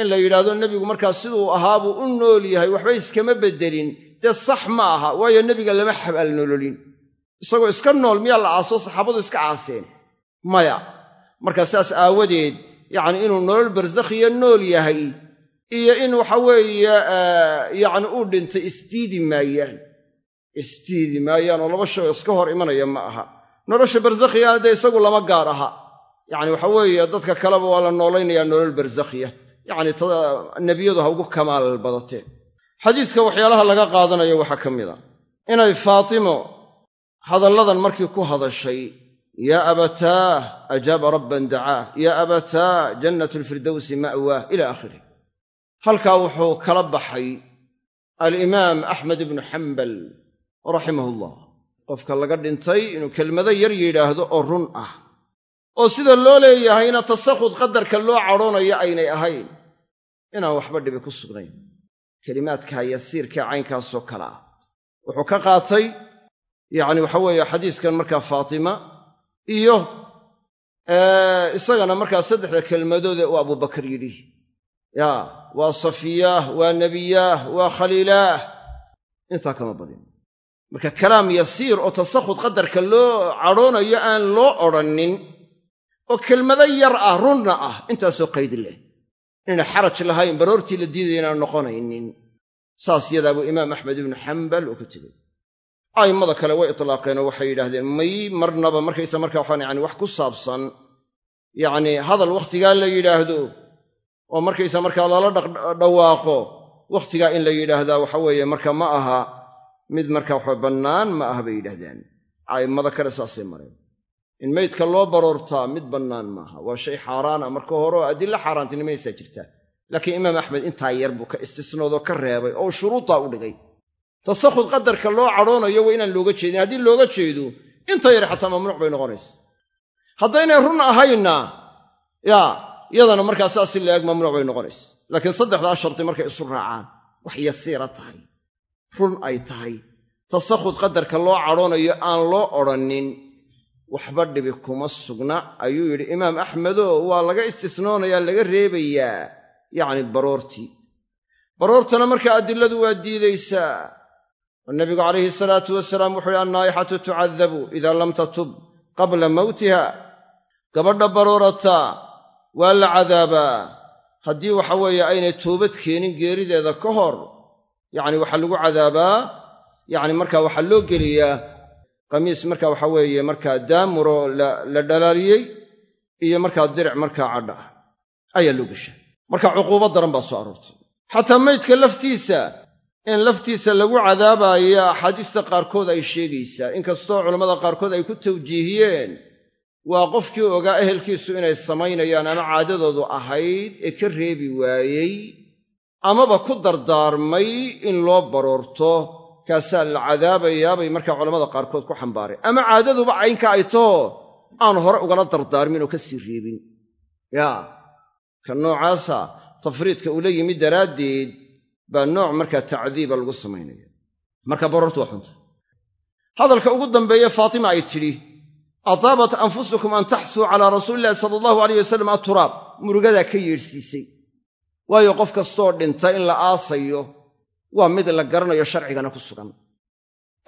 in la yidhaahdo nebigu markaa siduu ahaabuu u nool yahay waxba iskama beddelin. Dee sax ma aha waayo nebiga lama xabaal nololin. Isagoo iska nool miyaa la aaso saxaabadu iska caaseen maya. Marka sidaas aawadeed yacni inuu nolol barsakhiya nool yahay iyo in waxa weeye yacni uu dhintay isdiidi maayaan. Isdiidi maayaan oo laba shay oo iska hor imanaya ma aha. Nolosha barsakhiyaana dee isagu lama gaar aha yacni waxa weeye dadka kaleba waa la noolaynayaa nolol barsakhiya. Yacni nebiyadu ha ugu kamaal badatee. Xadiiska waxyaalaha laga qaadanayo waxaa ka mid a. Inay faatimo hadalladan markii ku hadashay yaa abataah ajaaba rabban dacaah yaa abataah jannatu lfirdowsi ma'waah ila aakhirih halkaa wuxuu kala baxay alimaam axmed ibnu xambal raximahullah qofka laga dhintay inuu kelmado yar yidhaahdo oo run ah oo sida loo leeyahayna tasakhud qadarka loo cadhoonayo aynay ahayn. Inaan waxba dhibi ku sugnayn. Kelimaadkaa yasiirkaa caynkaasoo kale ah. Wuxuu ka qaatay yacni waxa weeye xadiiskan markaa faatima iyo isagana markaa saddexda kelmadood ee uu abubakar yidhi. Yaa waa safiyaah waa nebiyaah waa khaliilaah. Intaa kama badin. Marka kalaam yasiir oo tasakhud qadarka loo cadhoonayo aan loo odhannin oo kelmado yar ah runna ah intaasoo qayd leh. Inayna xaraj lahayn baroortii la diidaya inaan noqonaynin. Saas yadaa buu imaam axmed ibnu xambal uu ku tegey. A'immada kale way itlaaqeen oo waxay yidhaahdeen may marnaba markaysa markaa waxaan yani wax ku saabsan. Yacni hadal wakhtigaa la yidhaahdo oo markaysa markaa lala dhawaaqo wakhtigaa in la yidhaahdaa waxa weeye marka ma aha. Mid marka waxa bannaan ma aha bay yidhahdeen a'immada kale saasay mareen in meydka loo baroortaa mid bannaan maaha. Waa shay xaaraana marka hore oo adilla xaaraantinimaysaa jirta laakiin imaam axmed intaa yar buu ka istisnoodoo ka reebay oo shuruuddaa u dhigay. Tasakhud qadarka loo cadhoonayo waa inaan looga jeedin. Haddii looga jeedo inta yar xataa mamnuuc bay noqonaysa haddaynay run ahaynna yaa yadana markaa saas si laeg mamnuuc bay noqonaysa laakiin saddexdaa sharti markay isu raacaan wax yasiira tahay. Run ay tahay. Tasakhud qadarka loo cadhoonayo aan loo odhannin waxba dhibi kuma sugna. Ayuu yidhi imaam axmedoo waa laga istisnoonayaa laga reebayaa. Yacni baroortii. Baroortana markaa adiladu waa diidaysaa. Oo nebigu calayhi salaatu wasalaam wuxuu yidhi annaa'ixatu tucadabu idaa lam tatub qabla mawtiha. Gabadha baroorataa waa la cadaabaa. Haddii waxa weeye aynay toobad keenin geerideeda ka hor yacni waxaa lagu cadaabaa yacni markaa waxaa loo geliyaa qamiis marka waxa weeye markaa daamuroo la dhalaaliyey iyo markaa diric markaa cadha ah ayaa loo geshaa marka cuquubo daran baa soo aroortay. Xataa maydka laftiisa in laftiisa lagu cadaabaayo axaadiista qaarkood ay sheegaysaa. Inkastoo culammada qaarkood ay ku tawjiihiyeen waa qofkii ogaa ehelkiisu inay samaynayaan ama caadadoodu ahayd ee ka reebi waayey amaba ku dardaarmay in loo baroorto kaasaa la cadaabayaa bay markaa culammada qaarkood ku xambaareen ama caadaduba caynka ay taho aan hore ugala dardaarmin oo ka sii reebin. Yaa ka noocaasa tafriidka ula yimid daraaddeed baa nooc markaa tacdiiba lagu samaynaya. Marka baroortu waa xunta. Hadalka ugu dambeeye faatima ay tidhi ataabat anfusukum an taxsuu calaa rasuuli illahi sala allahu alayh wasalam aturaab murugadaa ka yeedhsiisay waayo qof kastoo dhinta in la aasayo waa mid la garanayo sharcigana ku sugan.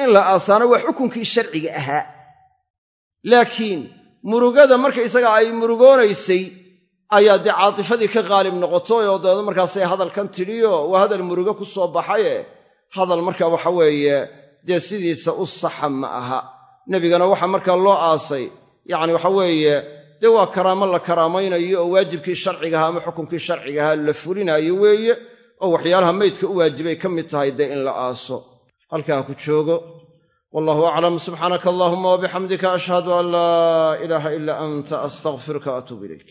In la aasaana waa xukunkii sharciga ahaa. Laakiin murugada markaysaga ay murugoonaysay ayaa dee caatifadii ka qaalib noqotay oo dabeedna markaasay hadalkan tidhiyo waa hadal murugo ku soo baxaye. Hadal marka waxa weeye dee sidiisa u saxa ma aha. Nebigana waxaa markaa loo aasay yacni waxa weeye dee waa karaamo la karaamaynayo oo waajibkii sharcigahaa ama xukunkii sharcigahaa la fulinaayo weeye oo waxyaalaha maydka u waajibay ka mid tahay dee in la aaso. Halkaa ku joogo. Wallahu aclam subxaanaka allahuma wabixamdika ashhadu an laa ilaaha ilaa anta astaqfiruka waatuubu ilayk